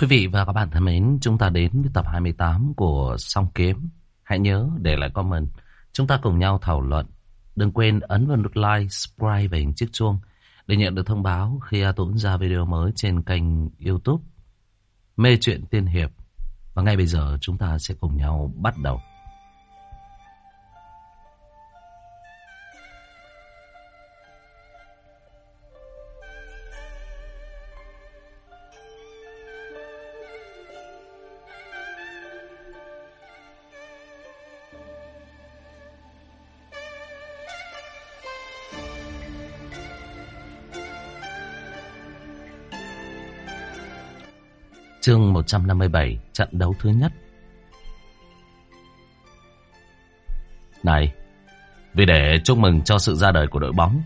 Quý vị và các bạn thân mến, chúng ta đến với tập 28 của Song Kiếm. Hãy nhớ để lại comment. Chúng ta cùng nhau thảo luận. Đừng quên ấn vào nút like, subscribe và hình chiếc chuông để nhận được thông báo khi A Tuấn ra video mới trên kênh youtube Mê Chuyện Tiên Hiệp. Và ngay bây giờ chúng ta sẽ cùng nhau bắt đầu. Chương 157 Trận đấu thứ nhất. Này, Vì để chúc mừng cho sự ra đời của đội bóng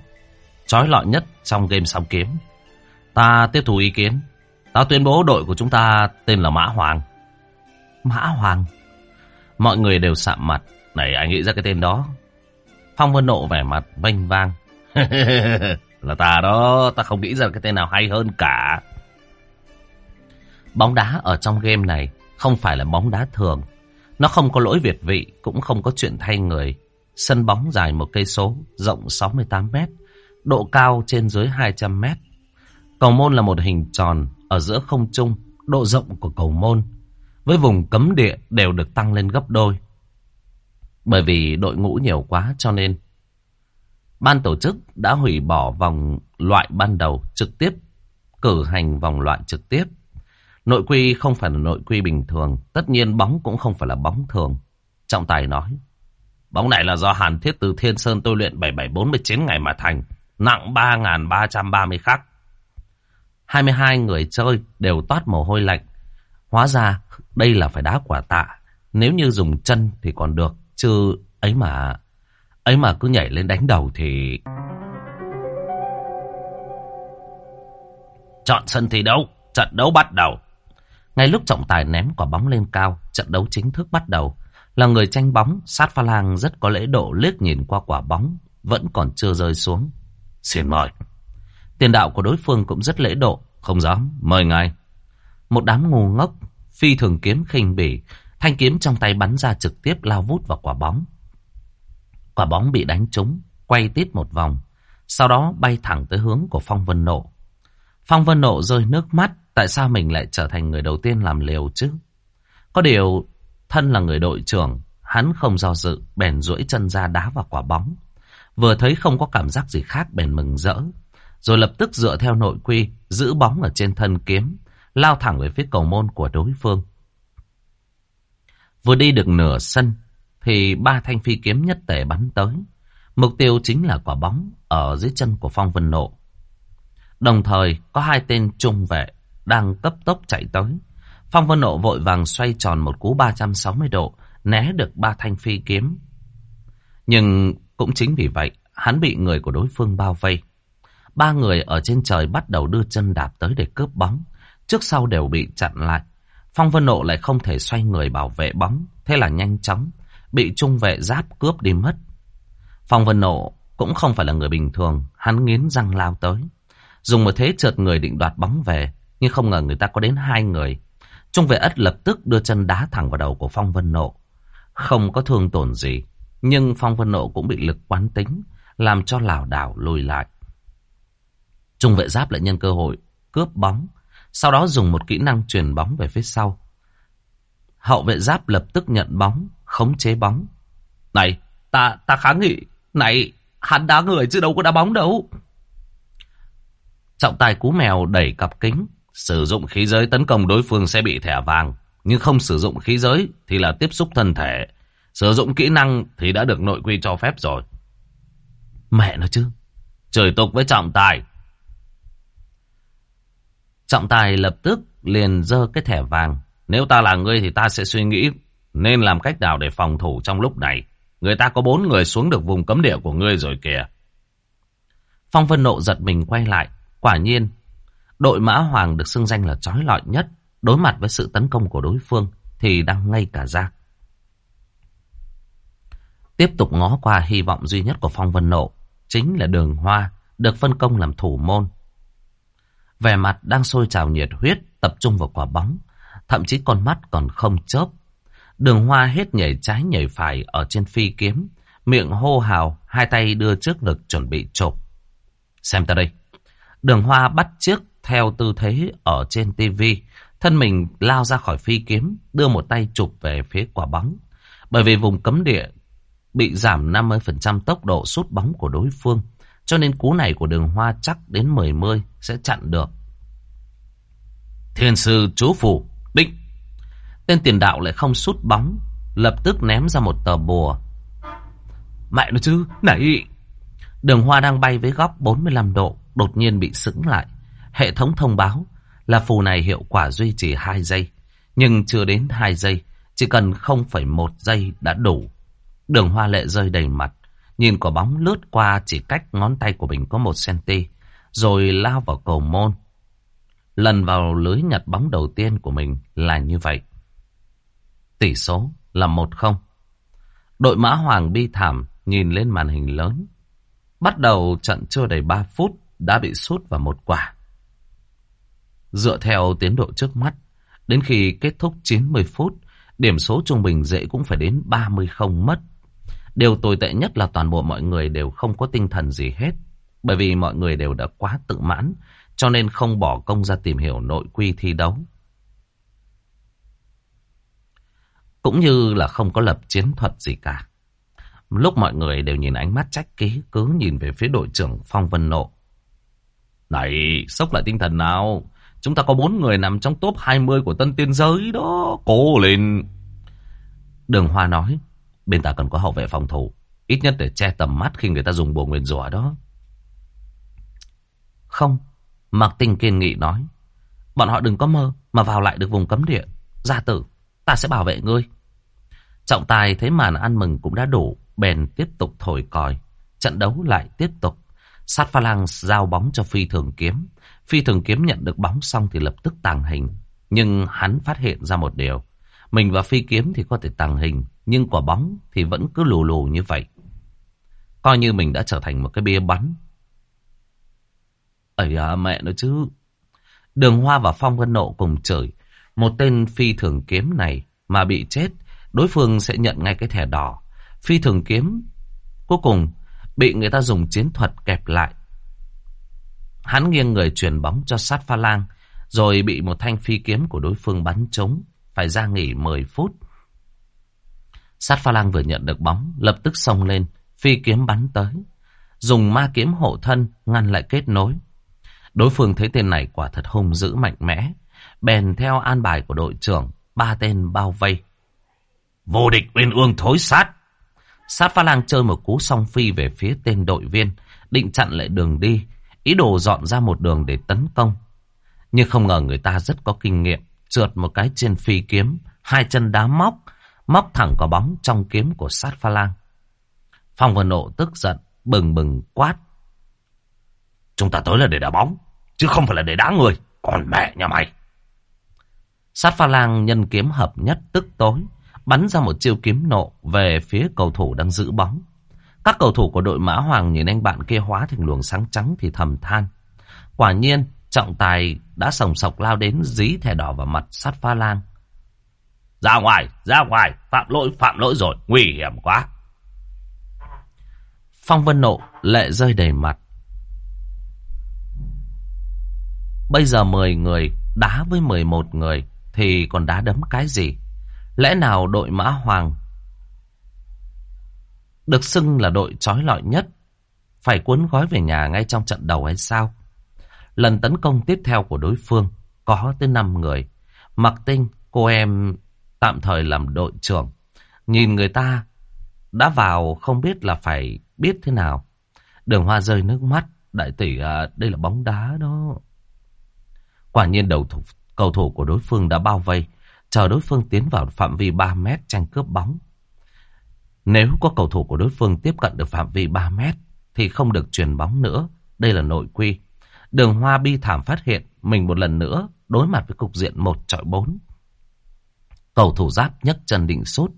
Chói lọi nhất trong game song kiếm, Ta tiếp thu ý kiến. Ta tuyên bố đội của chúng ta tên là Mã Hoàng. Mã Hoàng? Mọi người đều sạm mặt. Này anh nghĩ ra cái tên đó? Phong Vân Nộ vẻ mặt vênh vang. Là ta đó, Ta không nghĩ ra cái tên nào hay hơn cả. Bóng đá ở trong game này không phải là bóng đá thường. Nó không có lỗi việt vị, cũng không có chuyện thay người. Sân bóng dài một cây số, rộng 68 mét, độ cao trên dưới 200 mét. Cầu môn là một hình tròn ở giữa không trung, độ rộng của cầu môn với vùng cấm địa đều được tăng lên gấp đôi. Bởi vì đội ngũ nhiều quá cho nên ban tổ chức đã hủy bỏ vòng loại ban đầu trực tiếp cử hành vòng loại trực tiếp Nội quy không phải là nội quy bình thường. Tất nhiên bóng cũng không phải là bóng thường. Trọng tài nói. Bóng này là do Hàn Thiết từ Thiên Sơn tôi luyện 7749 ngày mà thành. Nặng 3.330 khắc. 22 người chơi đều toát mồ hôi lạnh. Hóa ra đây là phải đá quả tạ. Nếu như dùng chân thì còn được. Chứ ấy mà... Ấy mà cứ nhảy lên đánh đầu thì... Chọn sân thi đấu. Trận đấu bắt đầu. Ngay lúc trọng tài ném quả bóng lên cao, trận đấu chính thức bắt đầu. Là người tranh bóng, sát pha lang rất có lễ độ liếc nhìn qua quả bóng, vẫn còn chưa rơi xuống. Xin mời. Tiền đạo của đối phương cũng rất lễ độ, không dám, mời ngài. Một đám ngu ngốc, phi thường kiếm khinh bỉ, thanh kiếm trong tay bắn ra trực tiếp lao vút vào quả bóng. Quả bóng bị đánh trúng, quay tít một vòng, sau đó bay thẳng tới hướng của Phong Vân Nộ. Phong Vân Nộ rơi nước mắt, Tại sao mình lại trở thành người đầu tiên làm liều chứ? Có điều, thân là người đội trưởng, hắn không do dự, bèn duỗi chân ra đá vào quả bóng. Vừa thấy không có cảm giác gì khác bèn mừng rỡ. Rồi lập tức dựa theo nội quy, giữ bóng ở trên thân kiếm, lao thẳng về phía cầu môn của đối phương. Vừa đi được nửa sân, thì ba thanh phi kiếm nhất tể bắn tới. Mục tiêu chính là quả bóng ở dưới chân của Phong Vân Nộ. Đồng thời có hai tên trung vệ đang cấp tốc chạy tới. Phong Vân Nộ vội vàng xoay tròn một cú 360 độ, né được ba thanh phi kiếm. Nhưng cũng chính vì vậy, hắn bị người của đối phương bao vây. Ba người ở trên trời bắt đầu đưa chân đạp tới để cướp bóng. Trước sau đều bị chặn lại. Phong Vân Nộ lại không thể xoay người bảo vệ bóng. Thế là nhanh chóng, bị trung vệ giáp cướp đi mất. Phong Vân Nộ cũng không phải là người bình thường. Hắn nghiến răng lao tới. Dùng một thế trượt người định đoạt bóng về. Nhưng không ngờ người ta có đến hai người. Trung vệ ất lập tức đưa chân đá thẳng vào đầu của Phong Vân Nộ. Không có thương tổn gì. Nhưng Phong Vân Nộ cũng bị lực quán tính. Làm cho lảo đảo lùi lại. Trung vệ giáp lại nhân cơ hội cướp bóng. Sau đó dùng một kỹ năng truyền bóng về phía sau. Hậu vệ giáp lập tức nhận bóng. Khống chế bóng. Này, ta ta kháng nghị. Này, hắn đá người chứ đâu có đá bóng đâu. Trọng tài cú mèo đẩy cặp kính. Sử dụng khí giới tấn công đối phương sẽ bị thẻ vàng, nhưng không sử dụng khí giới thì là tiếp xúc thân thể. Sử dụng kỹ năng thì đã được nội quy cho phép rồi. Mẹ nó chứ. Trời tục với trọng tài. Trọng tài lập tức liền dơ cái thẻ vàng. Nếu ta là ngươi thì ta sẽ suy nghĩ nên làm cách nào để phòng thủ trong lúc này. Người ta có bốn người xuống được vùng cấm địa của ngươi rồi kìa. Phong Vân Nộ giật mình quay lại. Quả nhiên Đội Mã Hoàng được xưng danh là trói lọi nhất, đối mặt với sự tấn công của đối phương thì đang ngay cả ra. Tiếp tục ngó qua hy vọng duy nhất của Phong Vân Nộ, chính là đường hoa, được phân công làm thủ môn. Vẻ mặt đang sôi trào nhiệt huyết, tập trung vào quả bóng. Thậm chí con mắt còn không chớp. Đường hoa hết nhảy trái nhảy phải ở trên phi kiếm. Miệng hô hào, hai tay đưa trước ngực chuẩn bị chộp. Xem ta đây. Đường hoa bắt trước theo tư thế ở trên tivi Thân mình lao ra khỏi phi kiếm, đưa một tay chụp về phía quả bóng. Bởi vì vùng cấm địa bị giảm 50% tốc độ sút bóng của đối phương. Cho nên cú này của đường hoa chắc đến 10-10 sẽ chặn được. Thiên sư chú phủ, định. Tên tiền đạo lại không sút bóng, lập tức ném ra một tờ bùa. Mẹ nó chứ, này! Đường hoa đang bay với góc 45 độ, đột nhiên bị sững lại. Hệ thống thông báo, là phù này hiệu quả duy trì 2 giây. Nhưng chưa đến 2 giây, chỉ cần 0,1 giây đã đủ. Đường hoa lệ rơi đầy mặt, nhìn quả bóng lướt qua chỉ cách ngón tay của mình có 1cm, rồi lao vào cầu môn. Lần vào lưới nhặt bóng đầu tiên của mình là như vậy. Tỷ số là 1-0. Đội mã hoàng bi thảm nhìn lên màn hình lớn. Bắt đầu trận chưa đầy 3 phút đã bị sút vào một quả. Dựa theo tiến độ trước mắt, đến khi kết thúc 90 phút, điểm số trung bình dễ cũng phải đến 30 không mất. Điều tồi tệ nhất là toàn bộ mọi người đều không có tinh thần gì hết. Bởi vì mọi người đều đã quá tự mãn, cho nên không bỏ công ra tìm hiểu nội quy thi đấu. Cũng như là không có lập chiến thuật gì cả. Lúc mọi người đều nhìn ánh mắt trách ký cứ nhìn về phía đội trưởng Phong Vân Nộ. Này, sốc lại tinh thần nào. Chúng ta có bốn người nằm trong top 20 của tân tiên giới đó. Cố lên. Đường Hoa nói. Bên ta cần có hậu vệ phòng thủ. Ít nhất để che tầm mắt khi người ta dùng bùa nguyên rủa đó. Không. Mạc Tinh kiên nghị nói. Bọn họ đừng có mơ mà vào lại được vùng cấm địa. Gia tử, ta sẽ bảo vệ ngươi. Trọng tài thấy màn ăn mừng cũng đã đủ. Bèn tiếp tục thổi còi. Trận đấu lại tiếp tục. Sát pha lang giao bóng cho phi thường kiếm. Phi thường kiếm nhận được bóng xong thì lập tức tàng hình. Nhưng hắn phát hiện ra một điều. Mình và phi kiếm thì có thể tàng hình. Nhưng quả bóng thì vẫn cứ lù lù như vậy. Coi như mình đã trở thành một cái bia bắn. Ấy à mẹ nó chứ. Đường Hoa và Phong Vân Nộ cùng chửi. Một tên phi thường kiếm này mà bị chết. Đối phương sẽ nhận ngay cái thẻ đỏ. Phi thường kiếm, cuối cùng bị người ta dùng chiến thuật kẹp lại. Hắn nghiêng người truyền bóng cho sát pha lang, rồi bị một thanh phi kiếm của đối phương bắn trúng, phải ra nghỉ 10 phút. Sát pha lang vừa nhận được bóng, lập tức xông lên, phi kiếm bắn tới. Dùng ma kiếm hộ thân, ngăn lại kết nối. Đối phương thấy tên này quả thật hung dữ mạnh mẽ. Bèn theo an bài của đội trưởng, ba tên bao vây. Vô địch uyên ương thối sát. Sát pha lang chơi một cú song phi về phía tên đội viên, định chặn lại đường đi, ý đồ dọn ra một đường để tấn công. Nhưng không ngờ người ta rất có kinh nghiệm, trượt một cái trên phi kiếm, hai chân đá móc, móc thẳng quả bóng trong kiếm của sát pha lang. Phong và nộ tức giận, bừng bừng quát. Chúng ta tới là để đá bóng, chứ không phải là để đá người, còn mẹ nhà mày. Sát pha lang nhân kiếm hợp nhất tức tối, bắn ra một chiêu kiếm nộ về phía cầu thủ đang giữ bóng. Các cầu thủ của đội Mã Hoàng nhìn anh bạn kia hóa thành luồng sáng trắng thì thầm than. Quả nhiên, trọng tài đã sòng sọc lao đến dí thẻ đỏ vào mặt sát pha lang. Ra ngoài, ra ngoài, phạm lỗi, phạm lỗi rồi, nguy hiểm quá. Phong Vân Nộ lệ rơi đầy mặt. Bây giờ 10 người đá với 11 người thì còn đá đấm cái gì? Lẽ nào đội Mã Hoàng được xưng là đội trói lọi nhất phải cuốn gói về nhà ngay trong trận đầu hay sao? Lần tấn công tiếp theo của đối phương có tới 5 người. Mặc tinh, cô em tạm thời làm đội trưởng. Nhìn người ta đã vào không biết là phải biết thế nào. Đường hoa rơi nước mắt. Đại tỷ à, đây là bóng đá đó. Quả nhiên đầu thủ, cầu thủ của đối phương đã bao vây chờ đối phương tiến vào phạm vi 3 mét tranh cướp bóng. Nếu có cầu thủ của đối phương tiếp cận được phạm vi 3 mét thì không được truyền bóng nữa. Đây là nội quy. Đường Hoa bi thảm phát hiện mình một lần nữa đối mặt với cục diện 1 trọi 4. Cầu thủ giáp nhấc chân định sút.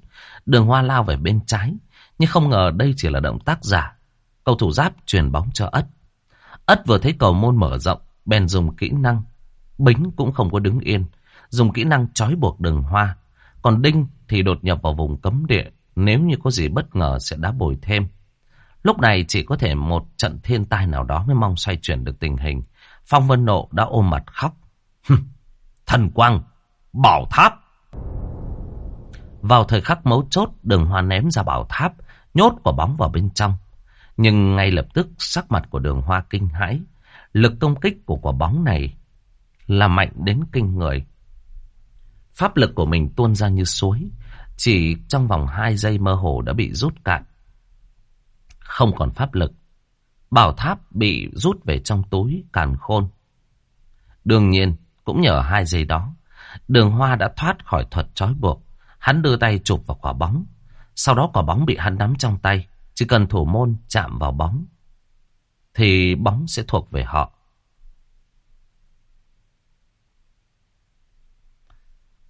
Đường Hoa lao về bên trái. Nhưng không ngờ đây chỉ là động tác giả. Cầu thủ giáp truyền bóng cho Ất. Ất vừa thấy cầu môn mở rộng. bèn dùng kỹ năng. Bính cũng không có đứng yên, dùng kỹ năng trói buộc đường hoa. Còn Đinh thì đột nhập vào vùng cấm địa, nếu như có gì bất ngờ sẽ đá bồi thêm. Lúc này chỉ có thể một trận thiên tai nào đó mới mong xoay chuyển được tình hình. Phong Vân Nộ đã ôm mặt khóc. Thần quang, bảo tháp. Vào thời khắc mấu chốt, đường hoa ném ra bảo tháp, nhốt quả bóng vào bên trong. Nhưng ngay lập tức sắc mặt của đường hoa kinh hãi. Lực công kích của quả bóng này là mạnh đến kinh người. Pháp lực của mình tuôn ra như suối. Chỉ trong vòng 2 giây mơ hồ đã bị rút cạn. Không còn pháp lực. Bảo tháp bị rút về trong túi càn khôn. Đương nhiên, cũng nhờ hai giây đó, đường hoa đã thoát khỏi thuật trói buộc. Hắn đưa tay chụp vào quả bóng. Sau đó quả bóng bị hắn nắm trong tay. Chỉ cần thủ môn chạm vào bóng, thì bóng sẽ thuộc về họ.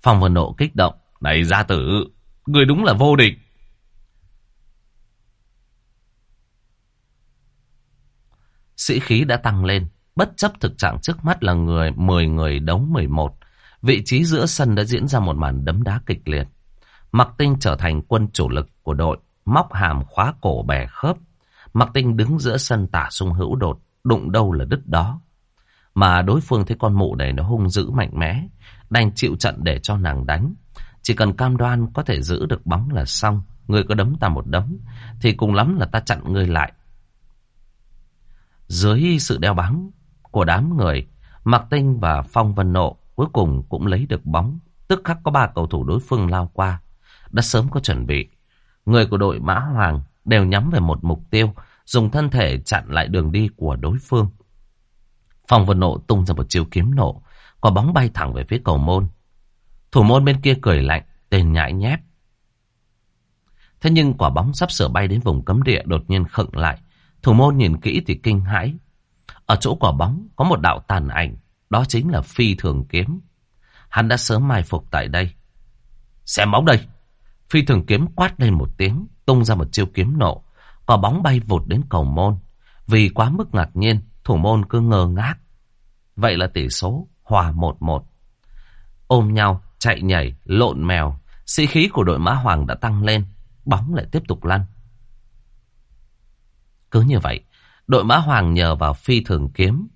Phòng vừa nộ kích động. Này gia tử, người đúng là vô địch. Sĩ khí đã tăng lên, bất chấp thực trạng trước mắt là người 10 người đấu 11. Vị trí giữa sân đã diễn ra một màn đấm đá kịch liệt. Mặc Tinh trở thành quân chủ lực của đội, móc hàm khóa cổ bè khớp. Mặc Tinh đứng giữa sân tả sung hữu đột, đụng đâu là đứt đó. Mà đối phương thấy con mụ này nó hung dữ mạnh mẽ, đành chịu trận để cho nàng đánh. Chỉ cần cam đoan có thể giữ được bóng là xong, người có đấm ta một đấm, thì cùng lắm là ta chặn người lại. Dưới sự đeo bám của đám người, Mạc Tinh và Phong Vân Nộ cuối cùng cũng lấy được bóng. Tức khắc có ba cầu thủ đối phương lao qua. Đã sớm có chuẩn bị. Người của đội Mã Hoàng đều nhắm về một mục tiêu, dùng thân thể chặn lại đường đi của đối phương. Phong Vân Nộ tung ra một chiêu kiếm nộ, quả bóng bay thẳng về phía cầu môn. Thủ môn bên kia cười lạnh, tên nhãi nhép. Thế nhưng quả bóng sắp sửa bay đến vùng cấm địa đột nhiên khựng lại. Thủ môn nhìn kỹ thì kinh hãi. Ở chỗ quả bóng có một đạo tàn ảnh, đó chính là phi thường kiếm. Hắn đã sớm mai phục tại đây. Xem bóng đây. Phi thường kiếm quát lên một tiếng, tung ra một chiêu kiếm nộ. Quả bóng bay vụt đến cầu môn. Vì quá mức ngạc nhiên, thủ môn cứ ngơ ngác. Vậy là tỷ số hòa 1-1. Ôm nhau, chạy nhảy, lộn mèo. Sĩ khí của đội Mã Hoàng đã tăng lên. Bóng lại tiếp tục lăn. Cứ như vậy, đội Mã Hoàng nhờ vào phi thường kiếm.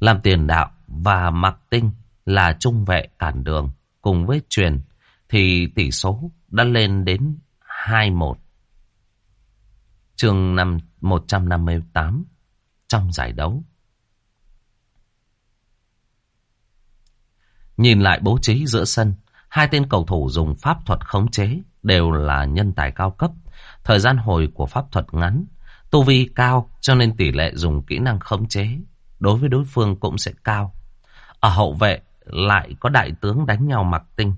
Làm tiền đạo và mặc tinh là trung vệ cản đường cùng với truyền thì tỷ số đã lên đến 2-1. trường năm 158 trong giải đấu. Nhìn lại bố trí giữa sân, hai tên cầu thủ dùng pháp thuật khống chế đều là nhân tài cao cấp. Thời gian hồi của pháp thuật ngắn, tu vi cao cho nên tỷ lệ dùng kỹ năng khống chế đối với đối phương cũng sẽ cao. Ở hậu vệ lại có đại tướng đánh nhau mặc tinh.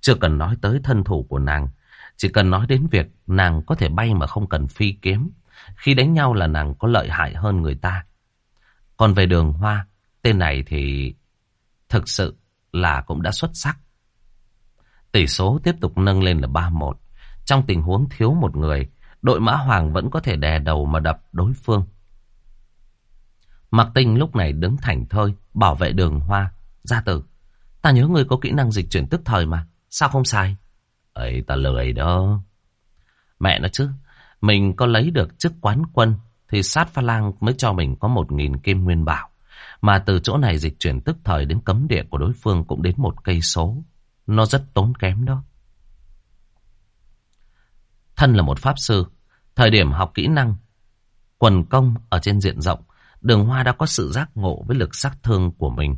Chưa cần nói tới thân thủ của nàng, chỉ cần nói đến việc nàng có thể bay mà không cần phi kiếm. Khi đánh nhau là nàng có lợi hại hơn người ta. Còn về đường hoa, tên này thì thực sự là cũng đã xuất sắc. Tỷ số tiếp tục nâng lên là 3-1. Trong tình huống thiếu một người, đội Mã Hoàng vẫn có thể đè đầu mà đập đối phương. Mạc Tinh lúc này đứng thảnh thơi, bảo vệ đường hoa. Gia tử, ta nhớ người có kỹ năng dịch chuyển tức thời mà, sao không sai? ấy ta lười đó. Mẹ nó chứ, mình có lấy được chức quán quân thì sát pha lang mới cho mình có một nghìn kim nguyên bảo. Mà từ chỗ này dịch chuyển tức thời đến cấm địa của đối phương cũng đến một cây số. Nó rất tốn kém đó. Thân là một pháp sư, thời điểm học kỹ năng, quần công ở trên diện rộng, đường hoa đã có sự giác ngộ với lực sát thương của mình.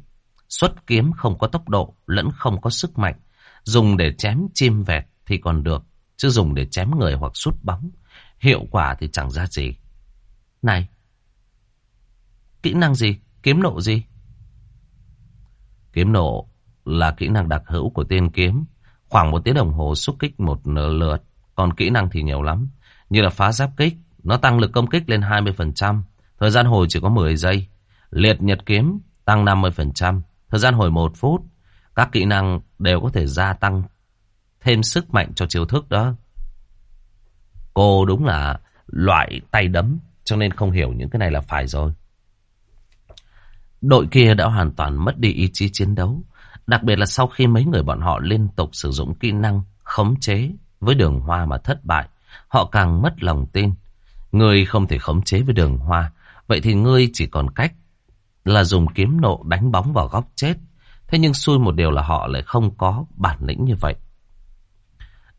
Xuất kiếm không có tốc độ, lẫn không có sức mạnh. Dùng để chém chim vẹt thì còn được, chứ dùng để chém người hoặc sút bóng. Hiệu quả thì chẳng ra gì. Này, kỹ năng gì? Kiếm nộ gì? Kiếm nộ là kỹ năng đặc hữu của tiên kiếm. Khoảng một tiếng đồng hồ xúc kích một lượt. Còn kỹ năng thì nhiều lắm. Như là phá giáp kích. Nó tăng lực công kích lên 20%. Thời gian hồi chỉ có 10 giây. Liệt nhật kiếm, tăng 50%. Thời gian hồi 1 phút. Các kỹ năng đều có thể gia tăng thêm sức mạnh cho chiêu thức đó. Cô đúng là loại tay đấm, cho nên không hiểu những cái này là phải rồi. Đội kia đã hoàn toàn mất đi ý chí chiến đấu. Đặc biệt là sau khi mấy người bọn họ liên tục sử dụng kỹ năng khống chế với đường hoa mà thất bại. Họ càng mất lòng tin. Ngươi không thể khống chế với đường hoa. Vậy thì ngươi chỉ còn cách là dùng kiếm nộ đánh bóng vào góc chết. Thế nhưng xui một điều là họ lại không có bản lĩnh như vậy.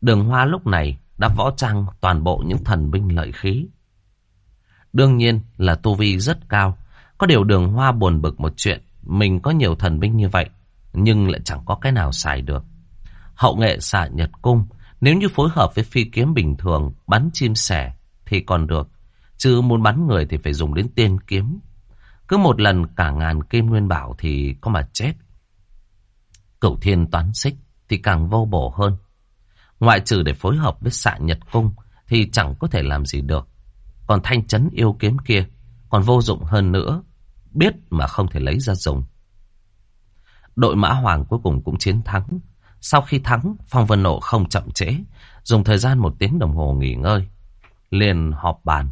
Đường hoa lúc này đã võ trang toàn bộ những thần binh lợi khí. Đương nhiên là tu vi rất cao. Có điều đường hoa buồn bực một chuyện. Mình có nhiều thần binh như vậy. Nhưng lại chẳng có cái nào xài được. Hậu nghệ xạ nhật cung. Nếu như phối hợp với phi kiếm bình thường. Bắn chim sẻ thì còn được. Chứ muốn bắn người thì phải dùng đến tiên kiếm. Cứ một lần cả ngàn kim nguyên bảo thì có mà chết. Cửu thiên toán xích thì càng vô bổ hơn. Ngoại trừ để phối hợp với xạ nhật cung thì chẳng có thể làm gì được. Còn thanh chấn yêu kiếm kia còn vô dụng hơn nữa. Biết mà không thể lấy ra dùng. Đội mã hoàng cuối cùng cũng chiến thắng. Sau khi thắng, Phong Vân Nộ không chậm trễ. Dùng thời gian một tiếng đồng hồ nghỉ ngơi. Liền họp bàn.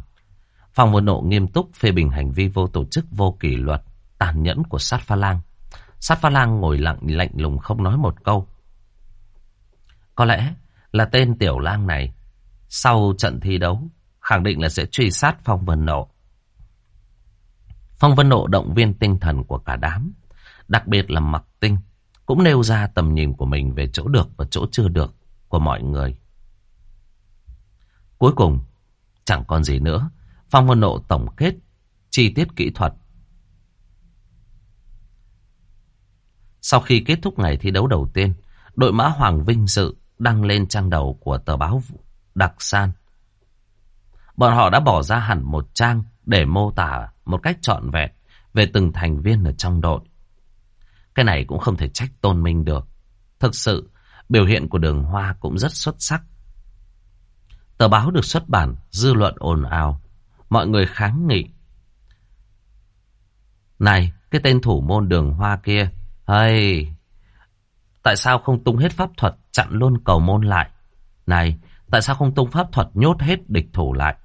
Phong Vân Nộ nghiêm túc phê bình hành vi vô tổ chức vô kỷ luật, tàn nhẫn của sát pha lang. Sát pha lang ngồi lặng lạnh lùng không nói một câu. Có lẽ là tên tiểu lang này sau trận thi đấu khẳng định là sẽ truy sát Phong Vân Nộ. Phong Vân Nộ động viên tinh thần của cả đám, đặc biệt là Mặc Tinh, cũng nêu ra tầm nhìn của mình về chỗ được và chỗ chưa được của mọi người. Cuối cùng, chẳng còn gì nữa, Phong Vân Nộ tổng kết chi tiết kỹ thuật. Sau khi kết thúc ngày thi đấu đầu tiên, đội mã Hoàng Vinh Dự đăng lên trang đầu của tờ báo Đặc San. Bọn họ đã bỏ ra hẳn một trang để mô tả một cách trọn vẹn về từng thành viên ở trong đội. Cái này cũng không thể trách tôn minh được. Thực sự, biểu hiện của đường hoa cũng rất xuất sắc. Tờ báo được xuất bản, dư luận ồn ào. Mọi người kháng nghị. Này, cái tên thủ môn đường hoa kia, hay... Tại sao không tung hết pháp thuật chặn luôn cầu môn lại? Này, tại sao không tung pháp thuật nhốt hết địch thủ lại?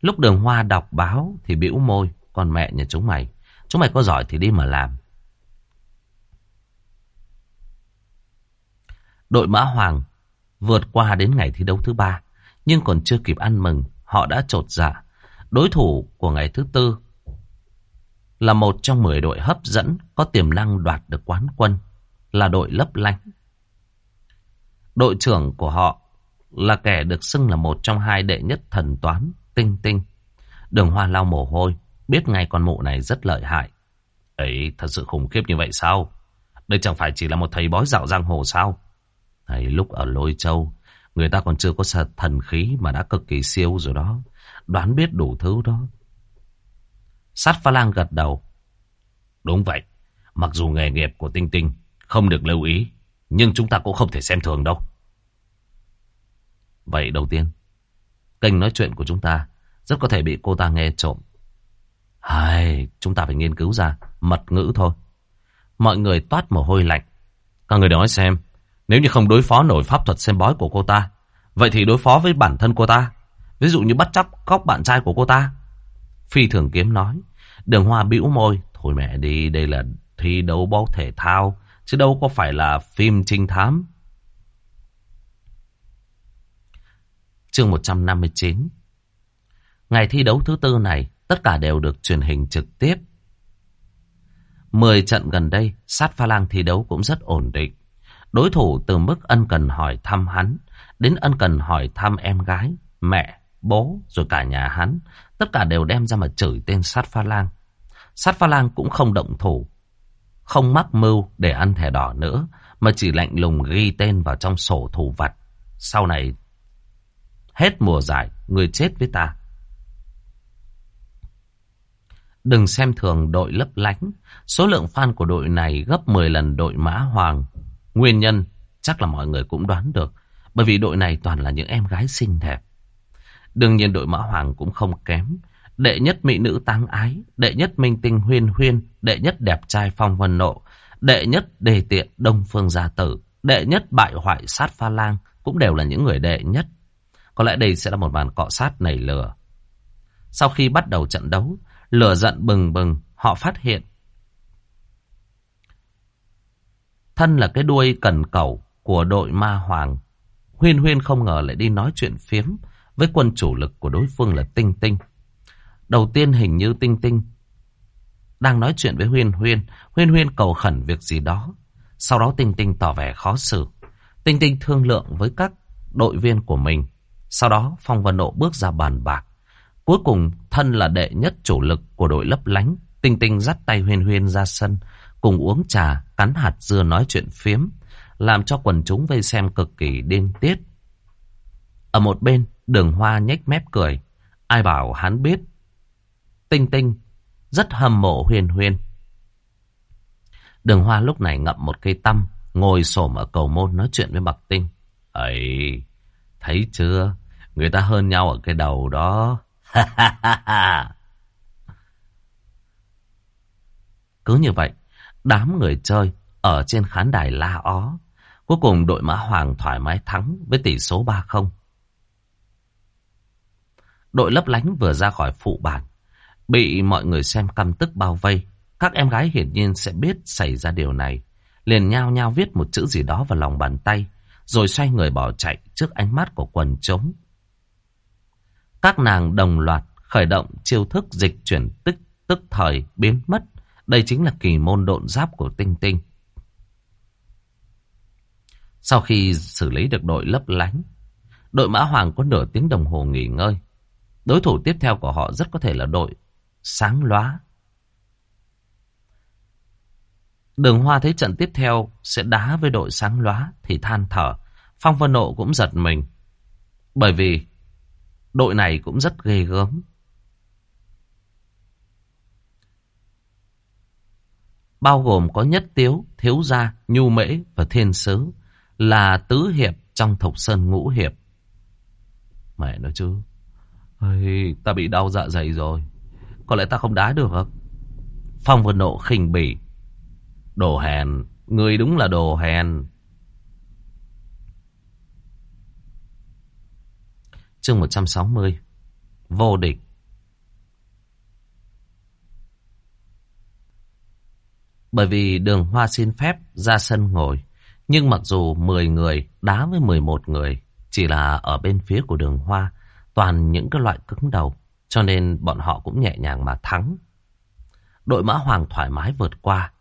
Lúc đường hoa đọc báo thì bĩu môi. còn mẹ nhà chúng mày. Chúng mày có giỏi thì đi mà làm. Đội mã hoàng vượt qua đến ngày thi đấu thứ ba. Nhưng còn chưa kịp ăn mừng. Họ đã trột dạ. Đối thủ của ngày thứ tư là một trong 10 đội hấp dẫn có tiềm năng đoạt được quán quân, là đội lấp lánh. Đội trưởng của họ là kẻ được xưng là một trong hai đệ nhất thần toán, tinh tinh. Đường hoa lau mồ hôi, biết ngay con mụ này rất lợi hại. Ấy, thật sự khủng khiếp như vậy sao? Đây chẳng phải chỉ là một thầy bói dạo giang hồ sao? Thầy lúc ở Lôi Châu, người ta còn chưa có thần khí mà đã cực kỳ siêu rồi đó. Đoán biết đủ thứ đó. Sát pha lang gật đầu. Đúng vậy. Mặc dù nghề nghiệp của Tinh Tinh không được lưu ý, nhưng chúng ta cũng không thể xem thường đâu. Vậy đầu tiên, kênh nói chuyện của chúng ta rất có thể bị cô ta nghe trộm. Hai, chúng ta phải nghiên cứu ra mật ngữ thôi. Mọi người toát mồ hôi lạnh. Các người nói xem, nếu như không đối phó nổi pháp thuật xem bói của cô ta, vậy thì đối phó với bản thân cô ta. Ví dụ như bắt chóc cóc bạn trai của cô ta. Phi thường kiếm nói. Đường hoa bĩu môi. Thôi mẹ đi, đây là thi đấu bó thể thao. Chứ đâu có phải là phim trinh thám. Chương 159 Ngày thi đấu thứ tư này, tất cả đều được truyền hình trực tiếp. Mười trận gần đây, sát pha lang thi đấu cũng rất ổn định. Đối thủ từ mức ân cần hỏi thăm hắn, đến ân cần hỏi thăm em gái, mẹ, bố, rồi cả nhà hắn. Tất cả đều đem ra mà chửi tên sát pha lang. Sát pha lang cũng không động thủ, không mắc mưu để ăn thẻ đỏ nữa, mà chỉ lạnh lùng ghi tên vào trong sổ thủ vặt. Sau này, hết mùa giải, người chết với ta. Đừng xem thường đội lấp lánh. Số lượng fan của đội này gấp 10 lần đội Mã Hoàng. Nguyên nhân chắc là mọi người cũng đoán được. Bởi vì đội này toàn là những em gái xinh đẹp. Đương nhiên đội Mã Hoàng cũng không kém. Đệ nhất mỹ nữ táng ái, đệ nhất minh tinh huyên huyên, đệ nhất đẹp trai phong vân nộ, đệ nhất đề tiện đông phương gia tử, đệ nhất bại hoại sát pha lang cũng đều là những người đệ nhất. Có lẽ đây sẽ là một màn cọ sát nảy lửa. Sau khi bắt đầu trận đấu, lửa giận bừng bừng, họ phát hiện Thân là cái đuôi cần cầu của đội ma hoàng. Huyên Huyên không ngờ lại đi nói chuyện phiếm với quân chủ lực của đối phương là Tinh Tinh. Đầu tiên hình như Tinh Tinh đang nói chuyện với Huyên Huyên. Huyên Huyên cầu khẩn việc gì đó. Sau đó Tinh Tinh tỏ vẻ khó xử. Tinh Tinh thương lượng với các đội viên của mình. Sau đó Phong Vân Nộ bước ra bàn bạc. Cuối cùng thân là đệ nhất chủ lực của đội lấp lánh. Tinh Tinh dắt tay Huyên Huyên ra sân. Cùng uống trà, cắn hạt dưa nói chuyện phiếm. Làm cho quần chúng vây xem cực kỳ điên tiết. Ở một bên, đường hoa nhếch mép cười. Ai bảo hắn biết. Tinh Tinh rất hâm mộ Huyên Huyên. Đường hoa lúc này ngậm một cây tăm, ngồi xổm ở cầu môn nói chuyện với Bạc Tinh. Ấy, thấy chưa? Người ta hơn nhau ở cái đầu đó. Cứ như vậy, đám người chơi ở trên khán đài la ó. Cuối cùng đội Mã Hoàng thoải mái thắng với tỷ số 3-0. Đội lấp lánh vừa ra khỏi phụ bản. Bị mọi người xem căm tức bao vây. Các em gái hiển nhiên sẽ biết xảy ra điều này. Liền nhao nhao viết một chữ gì đó vào lòng bàn tay. Rồi xoay người bỏ chạy trước ánh mắt của quần chúng. Các nàng đồng loạt khởi động chiêu thức dịch chuyển tức tức thời biến mất. Đây chính là kỳ môn độn giáp của Tinh Tinh. Sau khi xử lý được đội lấp lánh, đội Mã Hoàng có nửa tiếng đồng hồ nghỉ ngơi. Đối thủ tiếp theo của họ rất có thể là đội sáng lóa. Đường Hoa thấy trận tiếp theo sẽ đá với đội sáng lóa thì than thở. Phong Vân Nộ cũng giật mình. Bởi vì đội này cũng rất ghê gớm. Bao gồm có nhất tiếu, thiếu gia, nhu mễ và thiên sứ là tứ hiệp trong thục sơn ngũ hiệp. Mẹ nói chứ. Ây, ta bị đau dạ dày rồi. Có lẽ ta không đá được không? Phong vừa nộ khinh bỉ. Đồ hèn. Người đúng là đồ hèn. Chương 160 Vô địch Bởi vì đường hoa xin phép ra sân ngồi, Nhưng mặc dù 10 người đá với 11 người, Chỉ là ở bên phía của đường hoa, Toàn những cái loại cứng đầu, cho nên bọn họ cũng nhẹ nhàng mà thắng. Đội mã hoàng thoải mái vượt qua.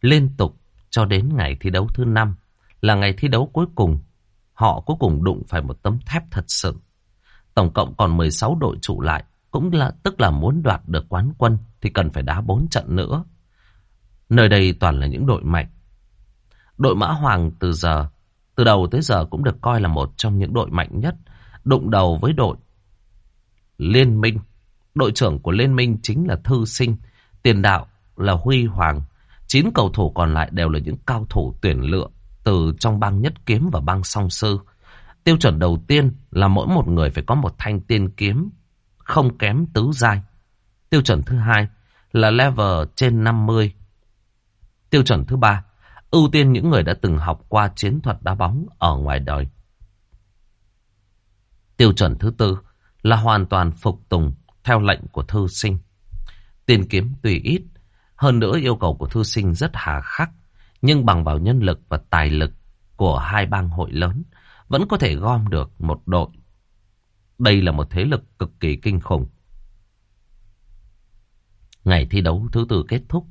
Liên tục cho đến ngày thi đấu thứ năm, là ngày thi đấu cuối cùng. Họ cuối cùng đụng phải một tấm thép thật sự. Tổng cộng còn 16 đội trụ lại. Cũng là tức là muốn đoạt được quán quân thì cần phải đá 4 trận nữa. Nơi đây toàn là những đội mạnh. Đội Mã Hoàng từ giờ, từ đầu tới giờ cũng được coi là một trong những đội mạnh nhất. Đụng đầu với đội Liên minh. Đội trưởng của Liên minh chính là Thư Sinh. Tiền đạo là Huy Hoàng. Chín cầu thủ còn lại đều là những cao thủ tuyển lựa từ trong bang nhất kiếm và bang song sư. Tiêu chuẩn đầu tiên là mỗi một người phải có một thanh tiên kiếm không kém tứ giai. Tiêu chuẩn thứ hai là level trên 50. Tiêu chuẩn thứ ba, ưu tiên những người đã từng học qua chiến thuật đá bóng ở ngoài đời. Tiêu chuẩn thứ tư là hoàn toàn phục tùng theo lệnh của thư sinh. Tiền kiếm tùy ít, hơn nữa yêu cầu của thư sinh rất hà khắc, nhưng bằng vào nhân lực và tài lực của hai bang hội lớn, vẫn có thể gom được một đội. Đây là một thế lực cực kỳ kinh khủng. Ngày thi đấu thứ tư kết thúc,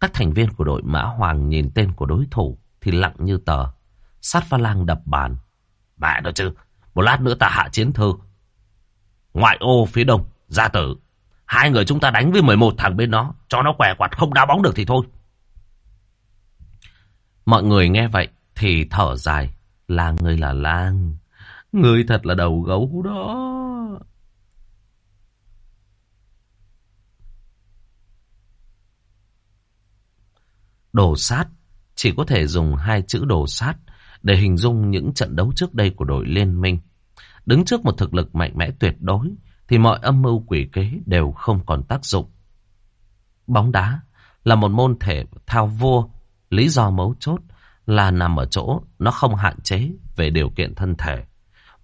các thành viên của đội Mã Hoàng nhìn tên của đối thủ thì lặng như tờ. Sát pha lang đập bàn. Mẹ đó chứ, một lát nữa ta hạ chiến thư, Ngoại ô phía đông, gia tử. Hai người chúng ta đánh với 11 thằng bên nó, cho nó què quạt không đá bóng được thì thôi. Mọi người nghe vậy thì thở dài. Lang người là lang. Người thật là đầu gấu đó. Đồ sát chỉ có thể dùng hai chữ đồ sát để hình dung những trận đấu trước đây của đội liên minh. Đứng trước một thực lực mạnh mẽ tuyệt đối thì mọi âm mưu quỷ kế đều không còn tác dụng. Bóng đá là một môn thể thao vua, lý do mấu chốt là nằm ở chỗ nó không hạn chế về điều kiện thân thể.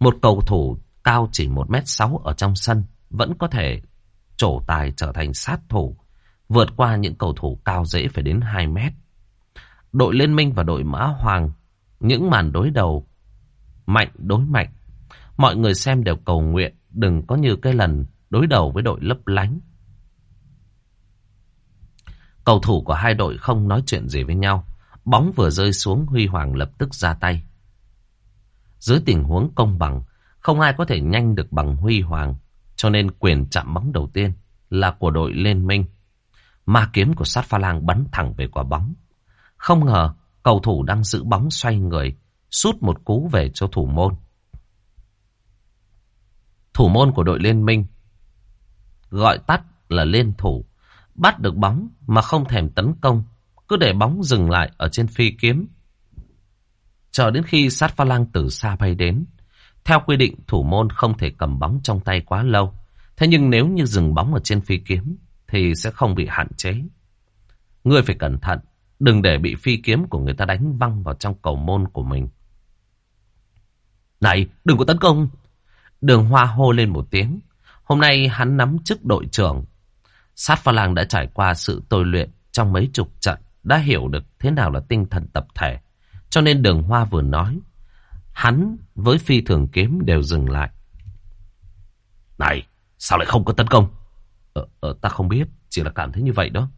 Một cầu thủ cao chỉ 1m6 ở trong sân vẫn có thể trổ tài trở thành sát thủ, vượt qua những cầu thủ cao dễ phải đến 2 mét. đội Liên Minh và đội Mã Hoàng, những màn đối đầu mạnh đối mạnh. Mọi người xem đều cầu nguyện đừng có như cái lần đối đầu với đội lấp lánh. Cầu thủ của hai đội không nói chuyện gì với nhau. Bóng vừa rơi xuống Huy Hoàng lập tức ra tay. Dưới tình huống công bằng, không ai có thể nhanh được bằng Huy Hoàng. Cho nên quyền chạm bóng đầu tiên là của đội Liên Minh. Ma kiếm của sát pha lang bắn thẳng về quả bóng. Không ngờ cầu thủ đang giữ bóng xoay người, sút một cú về cho thủ môn. Thủ môn của đội Liên Minh, gọi tắt là liên thủ, bắt được bóng mà không thèm tấn công, cứ để bóng dừng lại ở trên phi kiếm. Chờ đến khi sát pha lang từ xa bay đến, theo quy định thủ môn không thể cầm bóng trong tay quá lâu. Thế nhưng nếu như dừng bóng ở trên phi kiếm thì sẽ không bị hạn chế. Ngươi phải cẩn thận, đừng để bị phi kiếm của người ta đánh văng vào trong cầu môn của mình. Này, đừng có tấn công! Đường Hoa hô lên một tiếng. Hôm nay hắn nắm chức đội trưởng. Sát pha lang đã trải qua sự tôi luyện trong mấy chục trận, đã hiểu được thế nào là tinh thần tập thể. Cho nên đường Hoa vừa nói, hắn với phi thường kiếm đều dừng lại. Này, sao lại không có tấn công? Ờ, ờ, ta không biết, chỉ là cảm thấy như vậy đó.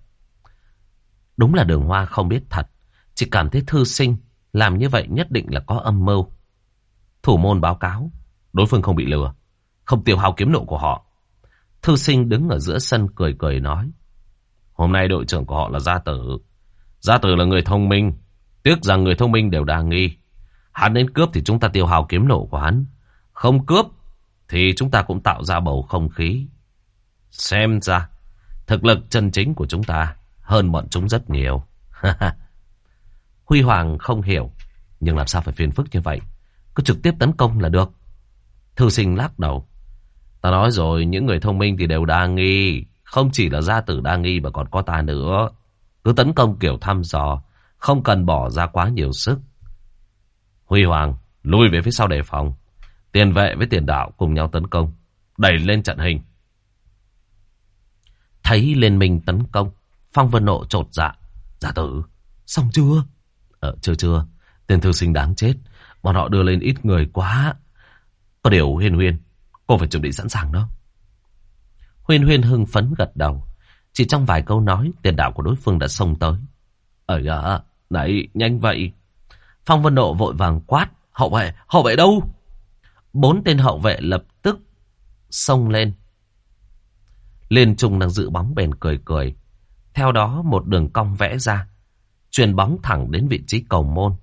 Đúng là đường hoa không biết thật, chỉ cảm thấy thư sinh, làm như vậy nhất định là có âm mưu. Thủ môn báo cáo, đối phương không bị lừa, không tiêu hao kiếm nộ của họ. Thư sinh đứng ở giữa sân cười cười nói, hôm nay đội trưởng của họ là Gia Tử. Gia Tử là người thông minh, tiếc rằng người thông minh đều đa nghi. Hắn đến cướp thì chúng ta tiêu hào kiếm nổ của hắn. Không cướp thì chúng ta cũng tạo ra bầu không khí. Xem ra, thực lực chân chính của chúng ta hơn bọn chúng rất nhiều. Huy Hoàng không hiểu, nhưng làm sao phải phiền phức như vậy? Cứ trực tiếp tấn công là được. Thư sinh lắc đầu. Ta nói rồi, những người thông minh thì đều đa nghi. Không chỉ là gia tử đa nghi mà còn có ta nữa. Cứ tấn công kiểu thăm dò, không cần bỏ ra quá nhiều sức. Huy Hoàng, lui về phía sau đề phòng. Tiền vệ với tiền đạo cùng nhau tấn công. Đẩy lên trận hình. Thấy liên minh tấn công. Phong Vân Nộ trột dạ. Giả tử, xong chưa? Ờ, chưa chưa. tiền thư sinh đáng chết. Bọn họ đưa lên ít người quá. Có điều Huyên Huyên, cô phải chuẩn bị sẵn sàng đó. Huyên Huyên hưng phấn gật đầu. Chỉ trong vài câu nói, tiền đạo của đối phương đã xông tới. Ở à, này, nhanh vậy. Phong Vân độ vội vàng quát. Hậu vệ, hậu vệ đâu? Bốn tên hậu vệ lập tức xông lên. Liên Trung đang giữ bóng bền cười cười. Theo đó một đường cong vẽ ra. Truyền bóng thẳng đến vị trí cầu môn.